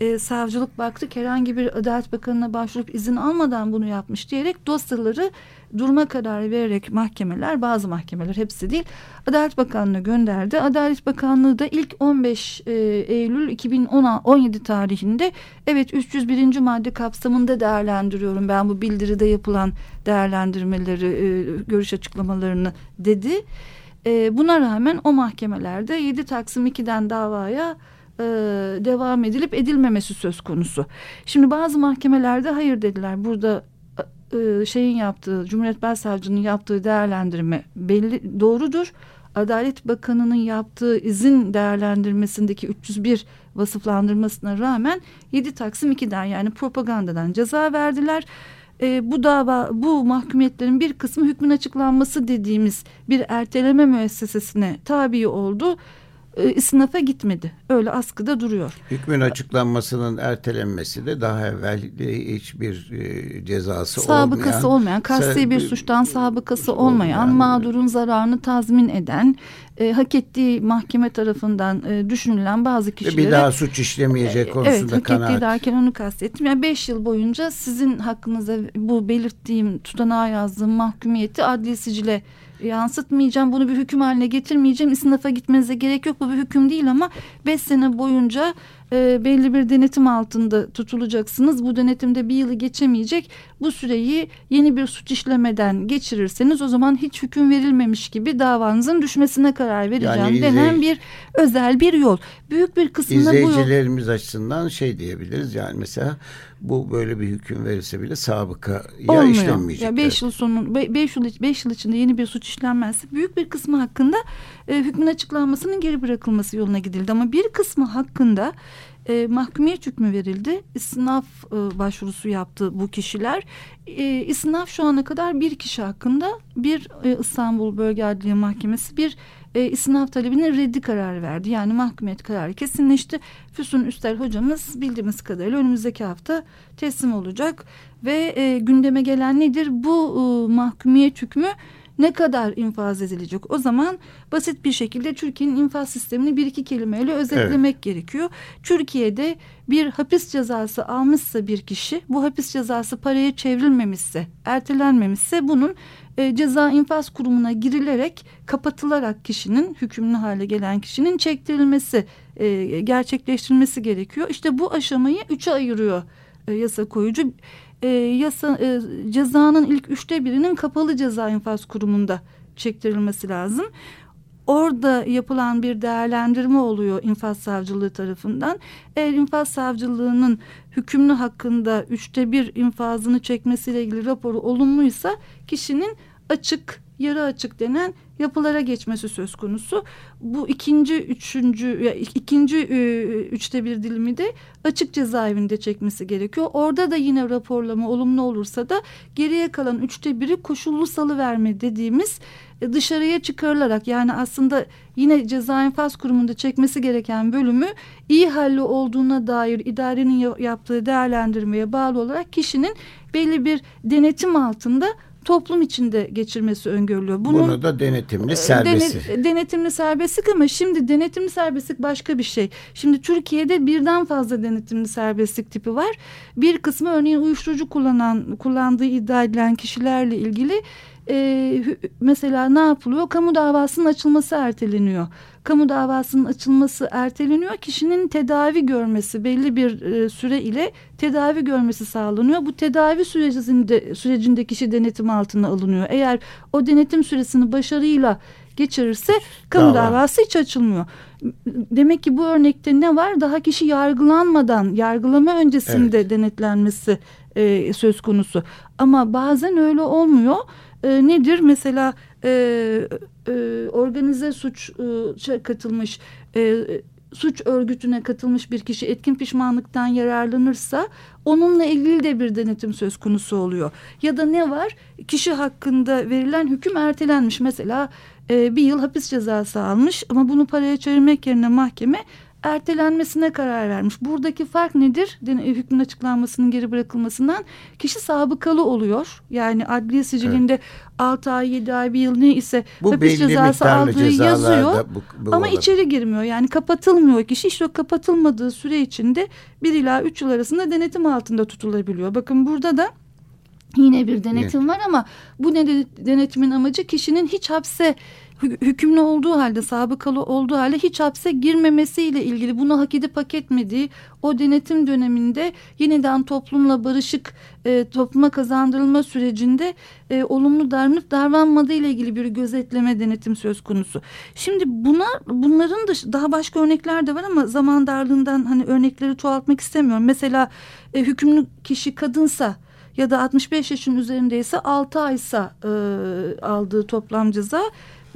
e, savcılık baktık herhangi bir Adalet Bakanı'na başvurup izin almadan bunu yapmış diyerek dosyaları durma kararı vererek mahkemeler bazı mahkemeler hepsi değil Adalet Bakanlığı'na gönderdi. Adalet Bakanlığı da ilk 15 e, Eylül 2017 tarihinde evet 301. madde kapsamında değerlendiriyorum ben bu bildiride yapılan değerlendirmeleri e, görüş açıklamalarını dedi. E, buna rağmen o mahkemelerde 7 Taksim 2'den davaya e, devam edilip edilmemesi söz konusu. Şimdi bazı mahkemelerde hayır dediler. Burada e, şeyin yaptığı Cumhuriyet Başsavcının yaptığı değerlendirme belli doğrudur. Adalet Bakanı'nın yaptığı izin değerlendirmesindeki 301 vasıflandırmasına rağmen 7 Taksim 2'den yani propagandadan ceza verdiler. E, bu dava bu mahkumiyetlerin bir kısmı hükmün açıklanması dediğimiz bir erteleme müessesesine tabi oldu. E, isnafa gitmedi. Öyle askıda duruyor. Hükmün açıklanmasının ertelenmesi de daha evvel hiçbir e, cezası sabıkası olmayan, olmayan, kasti bir suçtan sabıkası olmayan, olmayan- mağdurun zararını tazmin eden, e, hak ettiği mahkeme tarafından e, düşünülen bazı kişilere bir daha suç işlemeyecek Evet konusunda hak kanaat. ettiği derken onu kastettim. Yani beş yıl boyunca sizin hakkınıza bu belirttiğim tutanağa yazdığım mahkumiyeti adli sicile yansıtmayacağım. Bunu bir hüküm haline getirmeyeceğim. İsnafa gitmenize gerek yok. Bu bir hüküm değil ama beş sene boyunca e, belli bir denetim altında tutulacaksınız. Bu denetimde bir yılı geçemeyecek. Bu süreyi yeni bir suç işlemeden geçirirseniz o zaman hiç hüküm verilmemiş gibi davanızın düşmesine karar vereceğim Yani denen bir özel bir yol. Büyük bir kısmında bu yol İzleyicilerimiz açısından şey diyebiliriz yani mesela bu böyle bir hüküm verilse bile sabıka ya işlenmeyecek. Ya 5 yıl sonu 5 yıl 5 yıl içinde yeni bir suç işlenmezse büyük bir kısmı hakkında e, hükmün açıklanmasının geri bırakılması yoluna gidildi ama bir kısmı hakkında e, mahkumiyet hükmü verildi. İsnaf e, başvurusu yaptı bu kişiler. E, İsnaf şu ana kadar bir kişi hakkında bir e, İstanbul Bölge Adliye Mahkemesi bir e, istinaf talebine reddi kararı verdi. Yani mahkumiyet kararı kesinleşti. Füsun Üstel hocamız bildiğimiz kadarıyla önümüzdeki hafta teslim olacak. Ve e, gündeme gelen nedir? Bu e, mahkumiyet hükmü ne kadar infaz edilecek? O zaman basit bir şekilde Türkiye'nin infaz sistemini bir iki kelimeyle özetlemek evet. gerekiyor. Türkiye'de bir hapis cezası almışsa bir kişi, bu hapis cezası paraya çevrilmemişse, ertelenmemişse bunun e, ceza infaz kurumuna girilerek kapatılarak kişinin hükümlü hale gelen kişinin çektirilmesi e, gerçekleştirilmesi gerekiyor. İşte bu aşamayı üçe ayırıyor e, yasa koyucu. E, yasa e, cezanın ilk üçte birinin kapalı ceza infaz kurumunda çektirilmesi lazım orada yapılan bir değerlendirme oluyor infaz savcılığı tarafından. Eğer infaz savcılığının hükümlü hakkında üçte bir infazını çekmesiyle ilgili raporu olumluysa kişinin açık, yarı açık denen yapılara geçmesi söz konusu. Bu ikinci, üçüncü, ikinci e, üçte bir dilimi de açık cezaevinde çekmesi gerekiyor. Orada da yine raporlama olumlu olursa da geriye kalan üçte biri koşullu salı verme dediğimiz e, dışarıya çıkarılarak yani aslında yine ceza infaz kurumunda çekmesi gereken bölümü iyi halli olduğuna dair idarenin yaptığı değerlendirmeye bağlı olarak kişinin belli bir denetim altında toplum içinde geçirmesi öngörülüyor. Bunun, Bunu da denetimli e, serbestlik. Denet, denetimli serbestlik ama şimdi denetimli serbestlik başka bir şey. Şimdi Türkiye'de birden fazla denetimli serbestlik tipi var. Bir kısmı örneğin uyuşturucu kullanan kullandığı iddia edilen kişilerle ilgili e, mesela ne yapılıyor? Kamu davasının açılması erteleniyor. Kamu davasının açılması erteleniyor. Kişinin tedavi görmesi belli bir e, süre ile tedavi görmesi sağlanıyor. Bu tedavi sürecinde, sürecinde kişi denetim altına alınıyor. Eğer o denetim süresini başarıyla geçirirse kamu Dava. davası hiç açılmıyor. Demek ki bu örnekte ne var? Daha kişi yargılanmadan, yargılama öncesinde evet. denetlenmesi e, söz konusu. Ama bazen öyle olmuyor e, nedir? Mesela e, e, organize suç e, katılmış e, suç örgütüne katılmış bir kişi etkin pişmanlıktan yararlanırsa onunla ilgili de bir denetim söz konusu oluyor. Ya da ne var? Kişi hakkında verilen hüküm ertelenmiş. Mesela e, bir yıl hapis cezası almış ama bunu paraya çevirmek yerine mahkeme ertelenmesine karar vermiş. Buradaki fark nedir? Hükmün açıklanmasının geri bırakılmasından kişi sabıkalı oluyor. Yani adliye sicilinde evet. 6 ay, 7 ay, bir yıl ne ise bu hapis cezası aldığı yazıyor. Bu, bu ama olur. içeri girmiyor. Yani kapatılmıyor kişi. İşte o kapatılmadığı süre içinde 1 ila 3 yıl arasında denetim altında tutulabiliyor. Bakın burada da Yine bir denetim evet. var ama bu denetimin amacı kişinin hiç hapse hükümlü olduğu halde sabıkalı olduğu halde hiç hapse girmemesiyle ilgili bunu hak edip hak etmediği o denetim döneminde yeniden toplumla barışık e, topluma kazandırılma sürecinde e, olumlu davranıp davranmadığı ile ilgili bir gözetleme denetim söz konusu. Şimdi buna bunların da daha başka örnekler de var ama zaman darlığından hani örnekleri çoğaltmak istemiyorum. Mesela e, hükümlü kişi kadınsa ya da 65 yaşın üzerindeyse 6 aysa e, aldığı toplam ceza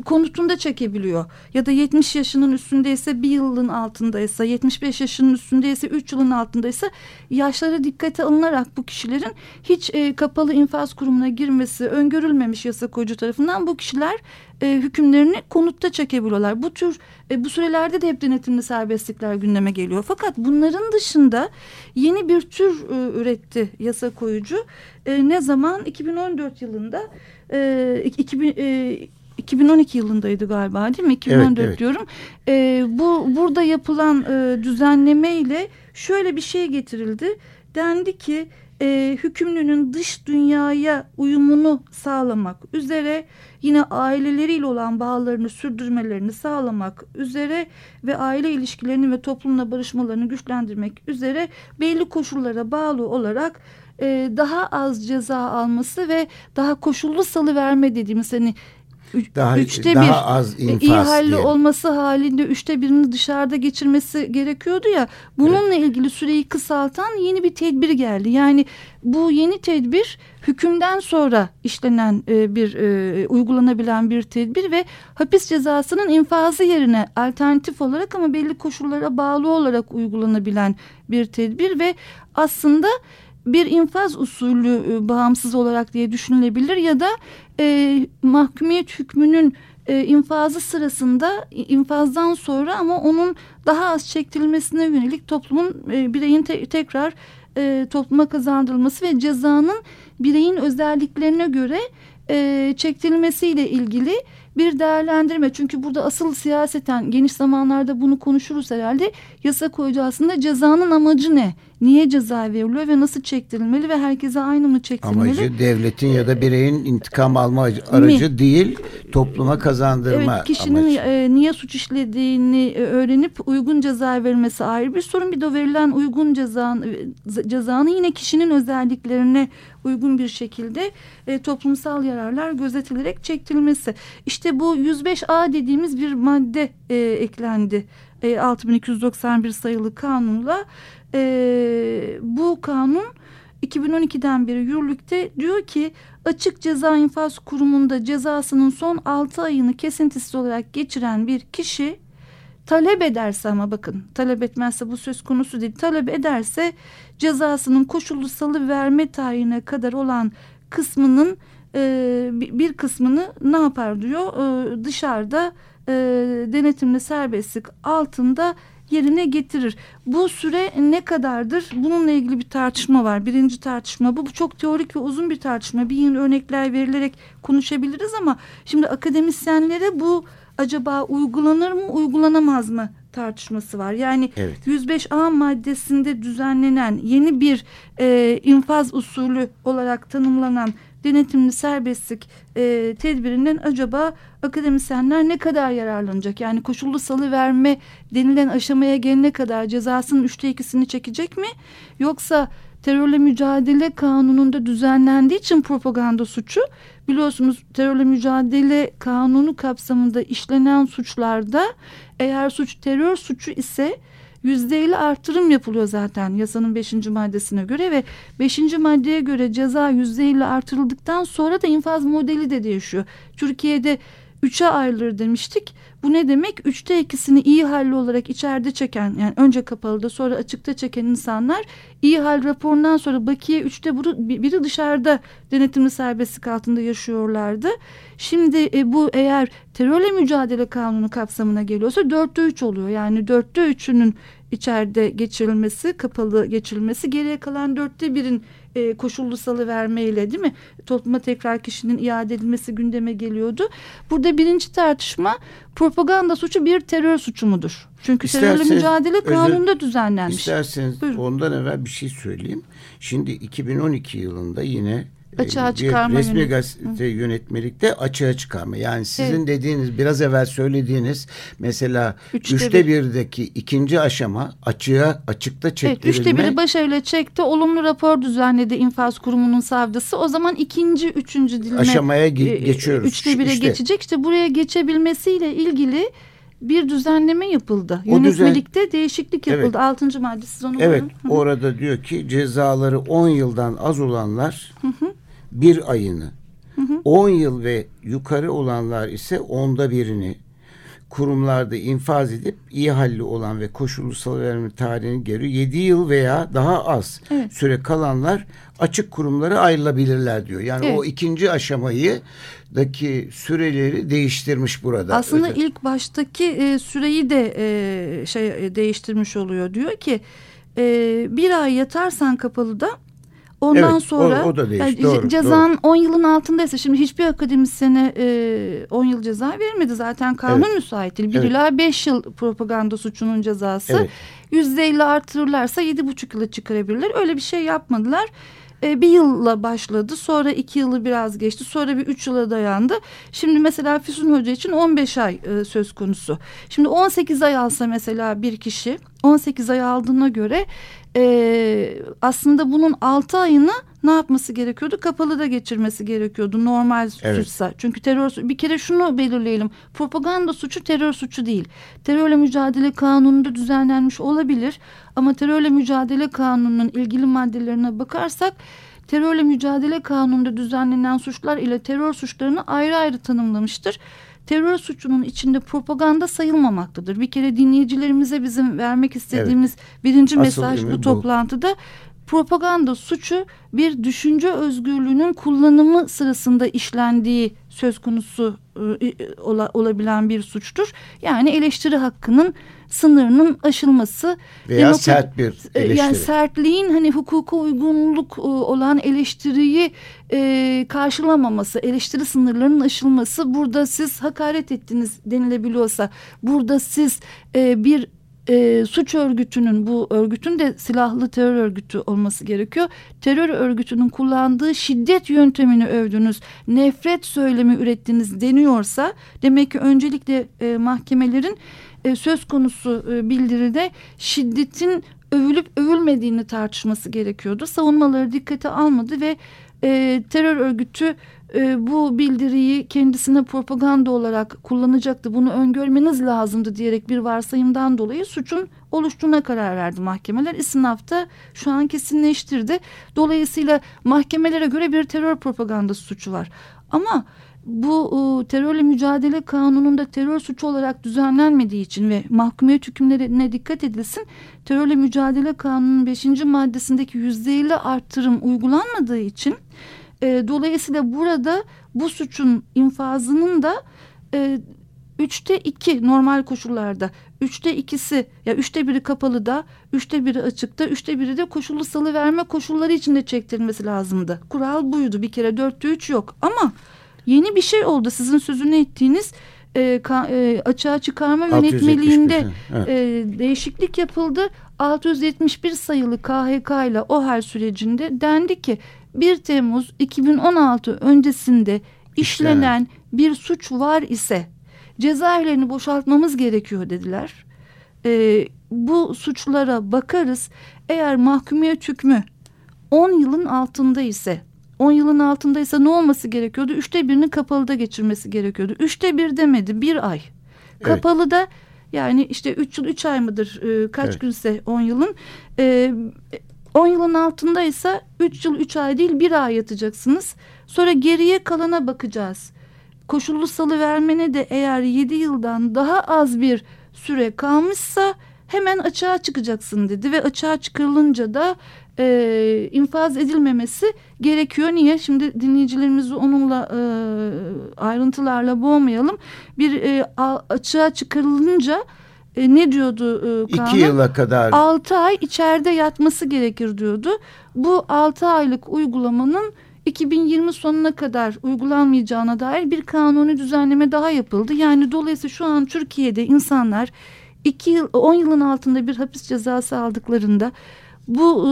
konutunda çekebiliyor. Ya da 70 yaşının üstündeyse bir yılın altındaysa 75 yaşının üstündeyse 3 yılın altındaysa yaşlara dikkate alınarak bu kişilerin hiç e, kapalı infaz kurumuna girmesi öngörülmemiş yasa koyucu tarafından bu kişiler e, hükümlerini konutta çekebiliyorlar. Bu tür e, bu sürelerde de hep denetimli serbestlikler gündeme geliyor. Fakat bunların dışında yeni bir tür e, üretti yasa koyucu. E, ne zaman 2014 yılında e, 2000 e, 2012 yılındaydı galiba değil mi? 2014 evet, evet. diyorum. E, bu burada yapılan e, düzenleme ile şöyle bir şey getirildi. Dendi ki e, hükümlünün dış dünyaya uyumunu sağlamak üzere yine aileleriyle olan bağlarını sürdürmelerini sağlamak üzere ve aile ilişkilerini ve toplumla barışmalarını güçlendirmek üzere belli koşullara bağlı olarak e, daha az ceza alması ve daha koşullu salı verme dediğimiz hani üç- Daha- üçte daha bir az e, infaz iyi halli diyelim. olması halinde üçte birini dışarıda geçirmesi gerekiyordu ya. Bununla ilgili süreyi kısaltan yeni bir tedbir geldi. Yani bu yeni tedbir hükümden sonra işlenen e, bir e, uygulanabilen bir tedbir ve hapis cezasının infazı yerine alternatif olarak ama belli koşullara bağlı olarak uygulanabilen bir tedbir ve aslında bir infaz usulü e, bağımsız olarak diye düşünülebilir ya da e, mahkumiyet hükmünün e, infazı sırasında infazdan sonra ama onun daha az çektirilmesine yönelik toplumun e, bireyin te- tekrar e, topluma kazandırılması ve cezanın bireyin özelliklerine göre e, çektirilmesiyle ilgili bir değerlendirme. Çünkü burada asıl siyaseten geniş zamanlarda bunu konuşuruz herhalde. Yasa koyucu aslında cezanın amacı ne? Niye ceza veriliyor ve nasıl çektirilmeli ve herkese aynı mı çektirilmeli? Amacı devletin ya da bireyin intikam alma aracı değil, topluma kazandırma Evet kişinin amacı. e, niye suç işlediğini e, öğrenip uygun ceza verilmesi ayrı bir sorun. Bir de verilen uygun cezan, e, cezanın yine kişinin özelliklerine uygun bir şekilde e, toplumsal yararlar gözetilerek çektirilmesi. İşte bu 105A dediğimiz bir madde e, eklendi. E, 6291 sayılı kanunla e, bu kanun 2012'den beri yürürlükte diyor ki açık ceza infaz kurumunda cezasının son 6 ayını kesintisiz olarak geçiren bir kişi talep ederse ama bakın talep etmezse bu söz konusu değil talep ederse cezasının koşullu salı verme tarihine kadar olan kısmının e, bir kısmını ne yapar diyor e, dışarıda e, denetimli serbestlik altında yerine getirir. Bu süre ne kadardır? Bununla ilgili bir tartışma var. Birinci tartışma bu. Bu çok teorik ve uzun bir tartışma. Bir yığın örnekler verilerek konuşabiliriz ama şimdi akademisyenlere bu acaba uygulanır mı uygulanamaz mı tartışması var. Yani Evet. 105A maddesinde düzenlenen yeni bir e, infaz usulü olarak tanımlanan denetimli serbestlik e, tedbirinden acaba akademisyenler ne kadar yararlanacak? Yani koşullu salı verme denilen aşamaya gelene kadar cezasının üçte ikisini çekecek mi? Yoksa terörle mücadele kanununda düzenlendiği için propaganda suçu biliyorsunuz terörle mücadele kanunu kapsamında işlenen suçlarda eğer suç terör suçu ise %50 artırım yapılıyor zaten yasanın 5. maddesine göre ve 5. maddeye göre ceza %50 artırıldıktan sonra da infaz modeli de değişiyor. Türkiye'de 3'e ayrılır demiştik. Bu ne demek? Üçte ikisini iyi halli olarak içeride çeken yani önce kapalıda sonra açıkta çeken insanlar iyi hal raporundan sonra bakiye üçte biri dışarıda denetimli serbestlik altında yaşıyorlardı. Şimdi e, bu eğer terörle mücadele kanunu kapsamına geliyorsa dörtte üç oluyor. Yani dörtte üçünün içeride geçirilmesi, kapalı geçirilmesi, geriye kalan dörtte birin e, koşullu salı vermeyle değil mi? Topluma tekrar kişinin iade edilmesi gündeme geliyordu. Burada birinci tartışma propaganda suçu bir terör suçu mudur? Çünkü terörle İsterseniz mücadele özür- kanununda düzenlenmiş. İsterseniz Buyurun. ondan evvel bir şey söyleyeyim. Şimdi 2012 yılında yine Açığa bir çıkarma resmi yönelik. gazete yönetmelikte açığa çıkarma. Yani sizin Evet. dediğiniz biraz evvel söylediğiniz mesela Üçte üçte, bir. birdeki ikinci aşama açığa açıkta Evet, çektirilme. üçte biri başarıyla çekti. Olumlu rapor düzenledi infaz kurumunun savcısı. O zaman ikinci, üçüncü dilime Aşamaya ge- e, geçiyoruz. Üçte bire İşte. geçecek. İşte buraya geçebilmesiyle ilgili bir düzenleme yapıldı. O düzen- Yönetmelikte değişiklik Evet. yapıldı. Altıncı madde siz onu Evet buyurun. Hı hı. orada diyor ki cezaları 10 yıldan az olanlar bir ayını 10 yıl ve yukarı olanlar ise onda birini kurumlarda infaz edip iyi halli olan ve koşullu salıverme tarihini geri 7 yıl veya daha az Evet. süre kalanlar açık kurumlara ayrılabilirler diyor. Yani Evet. o ikinci aşamayı daki süreleri değiştirmiş burada. Aslında Özel- ilk baştaki e, süreyi de e, şey e, değiştirmiş oluyor. Diyor ki e, bir ay yatarsan kapılıda ondan Evet, sonra o- o da değişti. yani Doğru, cezan 10 yılın altındaysa şimdi hiçbir akademisyene e, 10 yıl ceza verilmedi zaten kanun Evet. müsait değil. 1 Evet. ila 5 yıl propaganda suçunun cezası. Evet. %50 artırırlarsa 7,5 yıla çıkarabilirler. Öyle bir şey yapmadılar. E, bir yılla başladı. Sonra iki yılı biraz geçti. Sonra bir üç yıla dayandı. Şimdi mesela Füsun Hoca için 15 ay e, söz konusu. Şimdi 18 ay alsa mesela bir kişi 18 ay aldığına göre e, aslında bunun 6 ayını ne yapması gerekiyordu? Kapalı da geçirmesi gerekiyordu normal Evet. suçsa. Çünkü terör bir kere şunu belirleyelim. Propaganda suçu terör suçu değil. Terörle mücadele kanununda düzenlenmiş olabilir ama terörle mücadele kanununun ilgili maddelerine bakarsak terörle mücadele kanununda düzenlenen suçlar ile terör suçlarını ayrı ayrı tanımlamıştır. Terör suçunun içinde propaganda sayılmamaktadır. Bir kere dinleyicilerimize bizim vermek istediğimiz birinci Asıl mesaj bu bu. toplantıda propaganda suçu bir düşünce özgürlüğünün kullanımı sırasında işlendiği söz konusu ola- olabilen bir suçtur. Yani eleştiri hakkının sınırının aşılması Veya demokrat- sert bir e, eleştiri. Yani sertliğin hani hukuka uygunluk e, olan eleştiriyi e, karşılamaması, eleştiri sınırlarının aşılması. Burada siz hakaret ettiniz denilebiliyorsa, burada siz e, bir e, suç örgütünün bu örgütün de silahlı terör örgütü olması gerekiyor. Terör örgütünün kullandığı şiddet yöntemini övdünüz, nefret söylemi ürettiniz deniyorsa demek ki öncelikle e, mahkemelerin e, söz konusu e, bildiride şiddetin övülüp övülmediğini tartışması gerekiyordu. Savunmaları dikkate almadı ve e, terör örgütü e, bu bildiriyi kendisine propaganda olarak kullanacaktı. Bunu öngörmeniz lazımdı diyerek bir varsayımdan dolayı suçun oluştuğuna karar verdi mahkemeler. İstinafta şu an kesinleştirdi. Dolayısıyla mahkemelere göre bir terör propagandası suçu var. Ama bu e, terörle mücadele kanununda terör suçu olarak düzenlenmediği için ve mahkumiyet hükümlerine dikkat edilsin. Terörle mücadele kanunun 5. maddesindeki %50 artırım uygulanmadığı için e, dolayısıyla burada bu suçun infazının da e, üçte iki normal koşullarda üçte ikisi ya üçte biri kapalıda üçte biri açıkta üçte biri de koşullu salı verme koşulları içinde çektirilmesi lazımdı. Kural buydu bir kere dörtte üç yok ama yeni bir şey oldu sizin sözünü ettiğiniz e, ka- e, açığa çıkarma 671, yönetmeliğinde evet. e, değişiklik yapıldı. 671 sayılı KHK ile OHAL sürecinde dendi ki 1 Temmuz 2016 öncesinde işlenen bir suç var ise cezaevlerini boşaltmamız gerekiyor dediler. E, bu suçlara bakarız. Eğer mahkumiyet hükmü 10 yılın altında ise 10 yılın altındaysa ne olması gerekiyordu? Üçte birini kapalıda geçirmesi gerekiyordu. Üçte bir demedi bir ay. Evet. Kapalıda yani işte 3 yıl 3 ay mıdır e, kaç Evet. günse 10 yılın e, 10 yılın altındaysa 3 yıl 3 ay değil bir ay yatacaksınız. Sonra geriye kalana bakacağız. Koşullu salı vermene de eğer 7 yıldan daha az bir süre kalmışsa hemen açığa çıkacaksın dedi ve açığa çıkarılınca da e, infaz edilmemesi gerekiyor. Niye? Şimdi dinleyicilerimizi onunla e, ayrıntılarla boğmayalım. Bir e, açığa çıkarılınca e, ne diyordu e, kanun? İki yıla kadar 6 ay içeride yatması gerekir diyordu. Bu 6 aylık uygulamanın 2020 sonuna kadar uygulanmayacağına dair bir kanuni düzenleme daha yapıldı. Yani dolayısıyla şu an Türkiye'de insanlar 2 yıl 10 yılın altında bir hapis cezası aldıklarında bu e,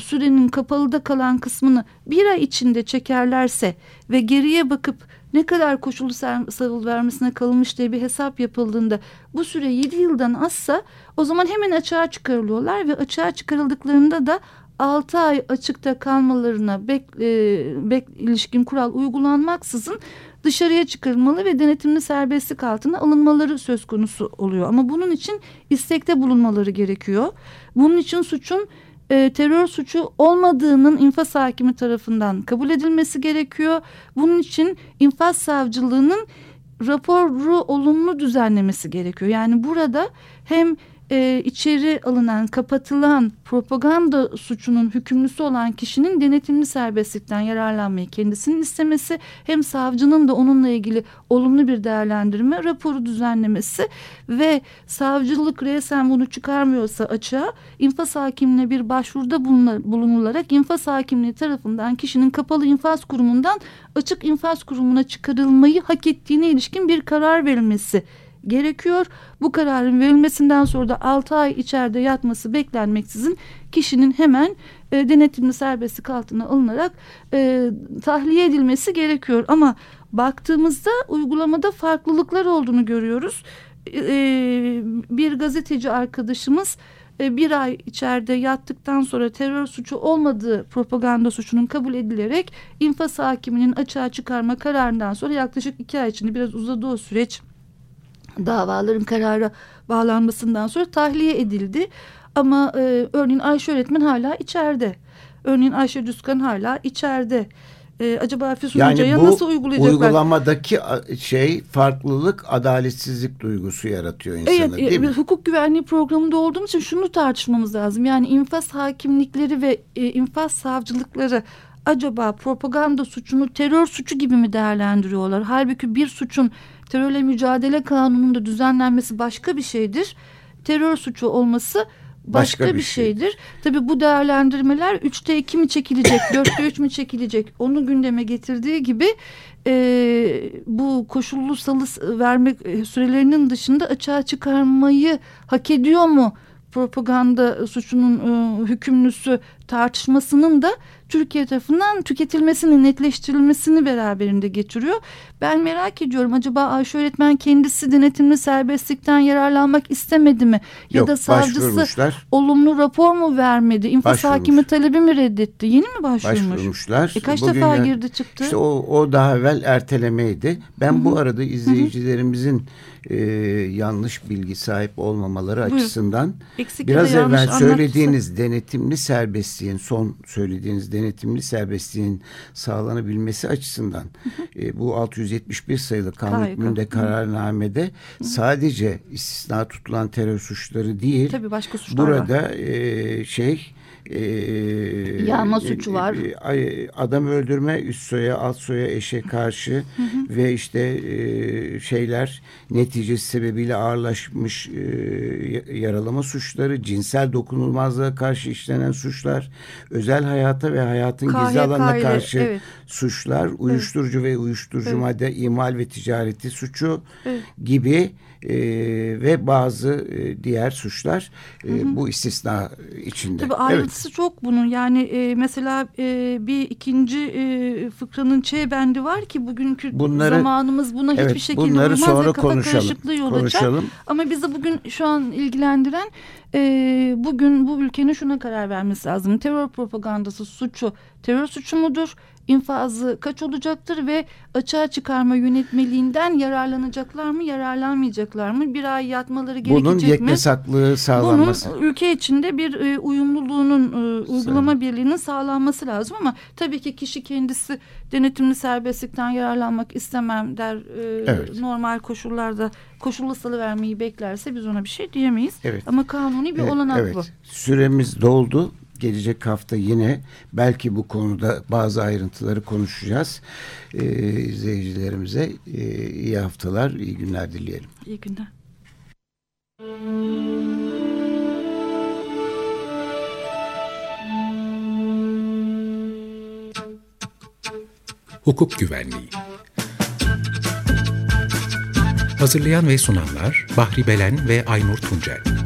sürenin kapalıda kalan kısmını bir ay içinde çekerlerse ve geriye bakıp ne kadar koşullu ser- sarıl vermesine kalmış diye bir hesap yapıldığında bu süre 7 yıldan azsa o zaman hemen açığa çıkarılıyorlar ve açığa çıkarıldıklarında da 6 ay açıkta kalmalarına bek, e, bek ilişkin kural uygulanmaksızın dışarıya çıkarılmalı ve denetimli serbestlik altına alınmaları söz konusu oluyor. Ama bunun için istekte bulunmaları gerekiyor. Bunun için suçun e, terör suçu olmadığının infaz hakimi tarafından kabul edilmesi gerekiyor. Bunun için infaz savcılığının raporu olumlu düzenlemesi gerekiyor. Yani burada hem e, içeri alınan, kapatılan propaganda suçunun hükümlüsü olan kişinin denetimli serbestlikten yararlanmayı kendisinin istemesi hem savcının da onunla ilgili olumlu bir değerlendirme raporu düzenlemesi ve savcılık resen bunu çıkarmıyorsa açığa infaz hakimine bir başvuruda bulunula- bulunularak infaz hakimliği tarafından kişinin kapalı infaz kurumundan açık infaz kurumuna çıkarılmayı hak ettiğine ilişkin bir karar verilmesi gerekiyor. Bu kararın verilmesinden sonra da 6 ay içeride yatması beklenmeksizin kişinin hemen e, denetimli serbestlik altına alınarak e, tahliye edilmesi gerekiyor. Ama baktığımızda uygulamada farklılıklar olduğunu görüyoruz. E, bir gazeteci arkadaşımız e, bir ay içeride yattıktan sonra terör suçu olmadığı propaganda suçunun kabul edilerek infaz hakiminin açığa çıkarma kararından sonra yaklaşık iki ay içinde biraz uzadı o süreç davaların karara bağlanmasından sonra tahliye edildi. Ama e, örneğin Ayşe öğretmen hala içeride. Örneğin Ayşe Düzkan hala içeride. E, acaba Füsun yani Hoca'ya nasıl uygulayacaklar? uygulamadaki şey farklılık adaletsizlik duygusu yaratıyor insana Evet, değil e, mi? hukuk güvenliği programında olduğumuz için şunu tartışmamız lazım. Yani infaz hakimlikleri ve e, infaz savcılıkları acaba propaganda suçunu terör suçu gibi mi değerlendiriyorlar? Halbuki bir suçun terörle mücadele kanununda düzenlenmesi başka bir şeydir. Terör suçu olması başka, Başka bir bir şey. şeydir. Tabii bu değerlendirmeler üçte iki mi çekilecek, dörtte üç mü çekilecek onu gündeme getirdiği gibi e, bu koşullu salı s- verme e, sürelerinin dışında açığa çıkarmayı hak ediyor mu propaganda suçunun e, hükümlüsü tartışmasının da Türkiye tarafından tüketilmesini, netleştirilmesini beraberinde getiriyor. Ben merak ediyorum acaba Ayşe öğretmen kendisi denetimli serbestlikten yararlanmak istemedi mi? Ya Yok da savcısı olumlu rapor mu vermedi? İnfaz hakimi talebi mi reddetti? Yeni mi başvurmuş? Başvurmuşlar. E kaç Bugün defa girdi çıktı? İşte o, o daha evvel ertelemeydi. Ben bu arada izleyicilerimizin e, yanlış bilgi sahip olmamaları Buyurun. açısından Eksik ya biraz evvel söylediğiniz denetimli serbestliğin son söylediğiniz denetimli serbestliğin sağlanabilmesi açısından e, bu 671 sayılı kanun hükmünde kararnamede sadece istisna tutulan terör suçları değil Tabii başka suçlar var. burada e, şey e, Yağma suçu var. e, adam öldürme üst soya alt soya eşe karşı ve işte e, şeyler neticesi sebebiyle ağırlaşmış e, yaralama suçları cinsel dokunulmazlığa karşı işlenen suçlar özel hayata ve hayatın gizli KHK alanına ile, karşı evet. suçlar uyuşturucu ve uyuşturucu Evet. madde imal ve ticareti suçu Evet. gibi e, ve bazı e, diğer suçlar e, bu istisna içinde. Tabii Evet. ayrıntısı çok bunun. Yani e, mesela e, bir ikinci e, fıkranın Ç bendi var ki bugünkü Bunları- zamanımız buna Evet, hiçbir şekilde bunları uymaz sonra ve kafa konuşalım. karışıklığı yol açar. Konuşalım. Ama bizi bugün şu an ilgilendiren e, bugün bu ülkenin şuna karar vermesi lazım. Terör propagandası suçu terör suçu mudur? İnfazı kaç olacaktır ve açığa çıkarma yönetmeliğinden yararlanacaklar mı, yararlanmayacaklar mı? Bir ay yatmaları gerekecek Bunun mi? yeknesaklığı sağlanması. Bunun ülke içinde bir e, uyumluluğunun, e, uygulama birliğinin sağlanması lazım ama tabii ki kişi kendisi denetimli serbestlikten yararlanmak istemem der. e, Evet. Normal koşullarda koşullu salı vermeyi beklerse biz ona bir şey diyemeyiz. Evet. Ama kanuni bir Evet, olanak evet. bu. Süremiz doldu. Gelecek hafta yine belki bu konuda bazı ayrıntıları konuşacağız. Ee, izleyicilerimize e, iyi haftalar, iyi günler dileyelim. İyi günler. Hukuk Güvenliği Hazırlayan ve sunanlar Bahri Belen ve Aynur Tuncel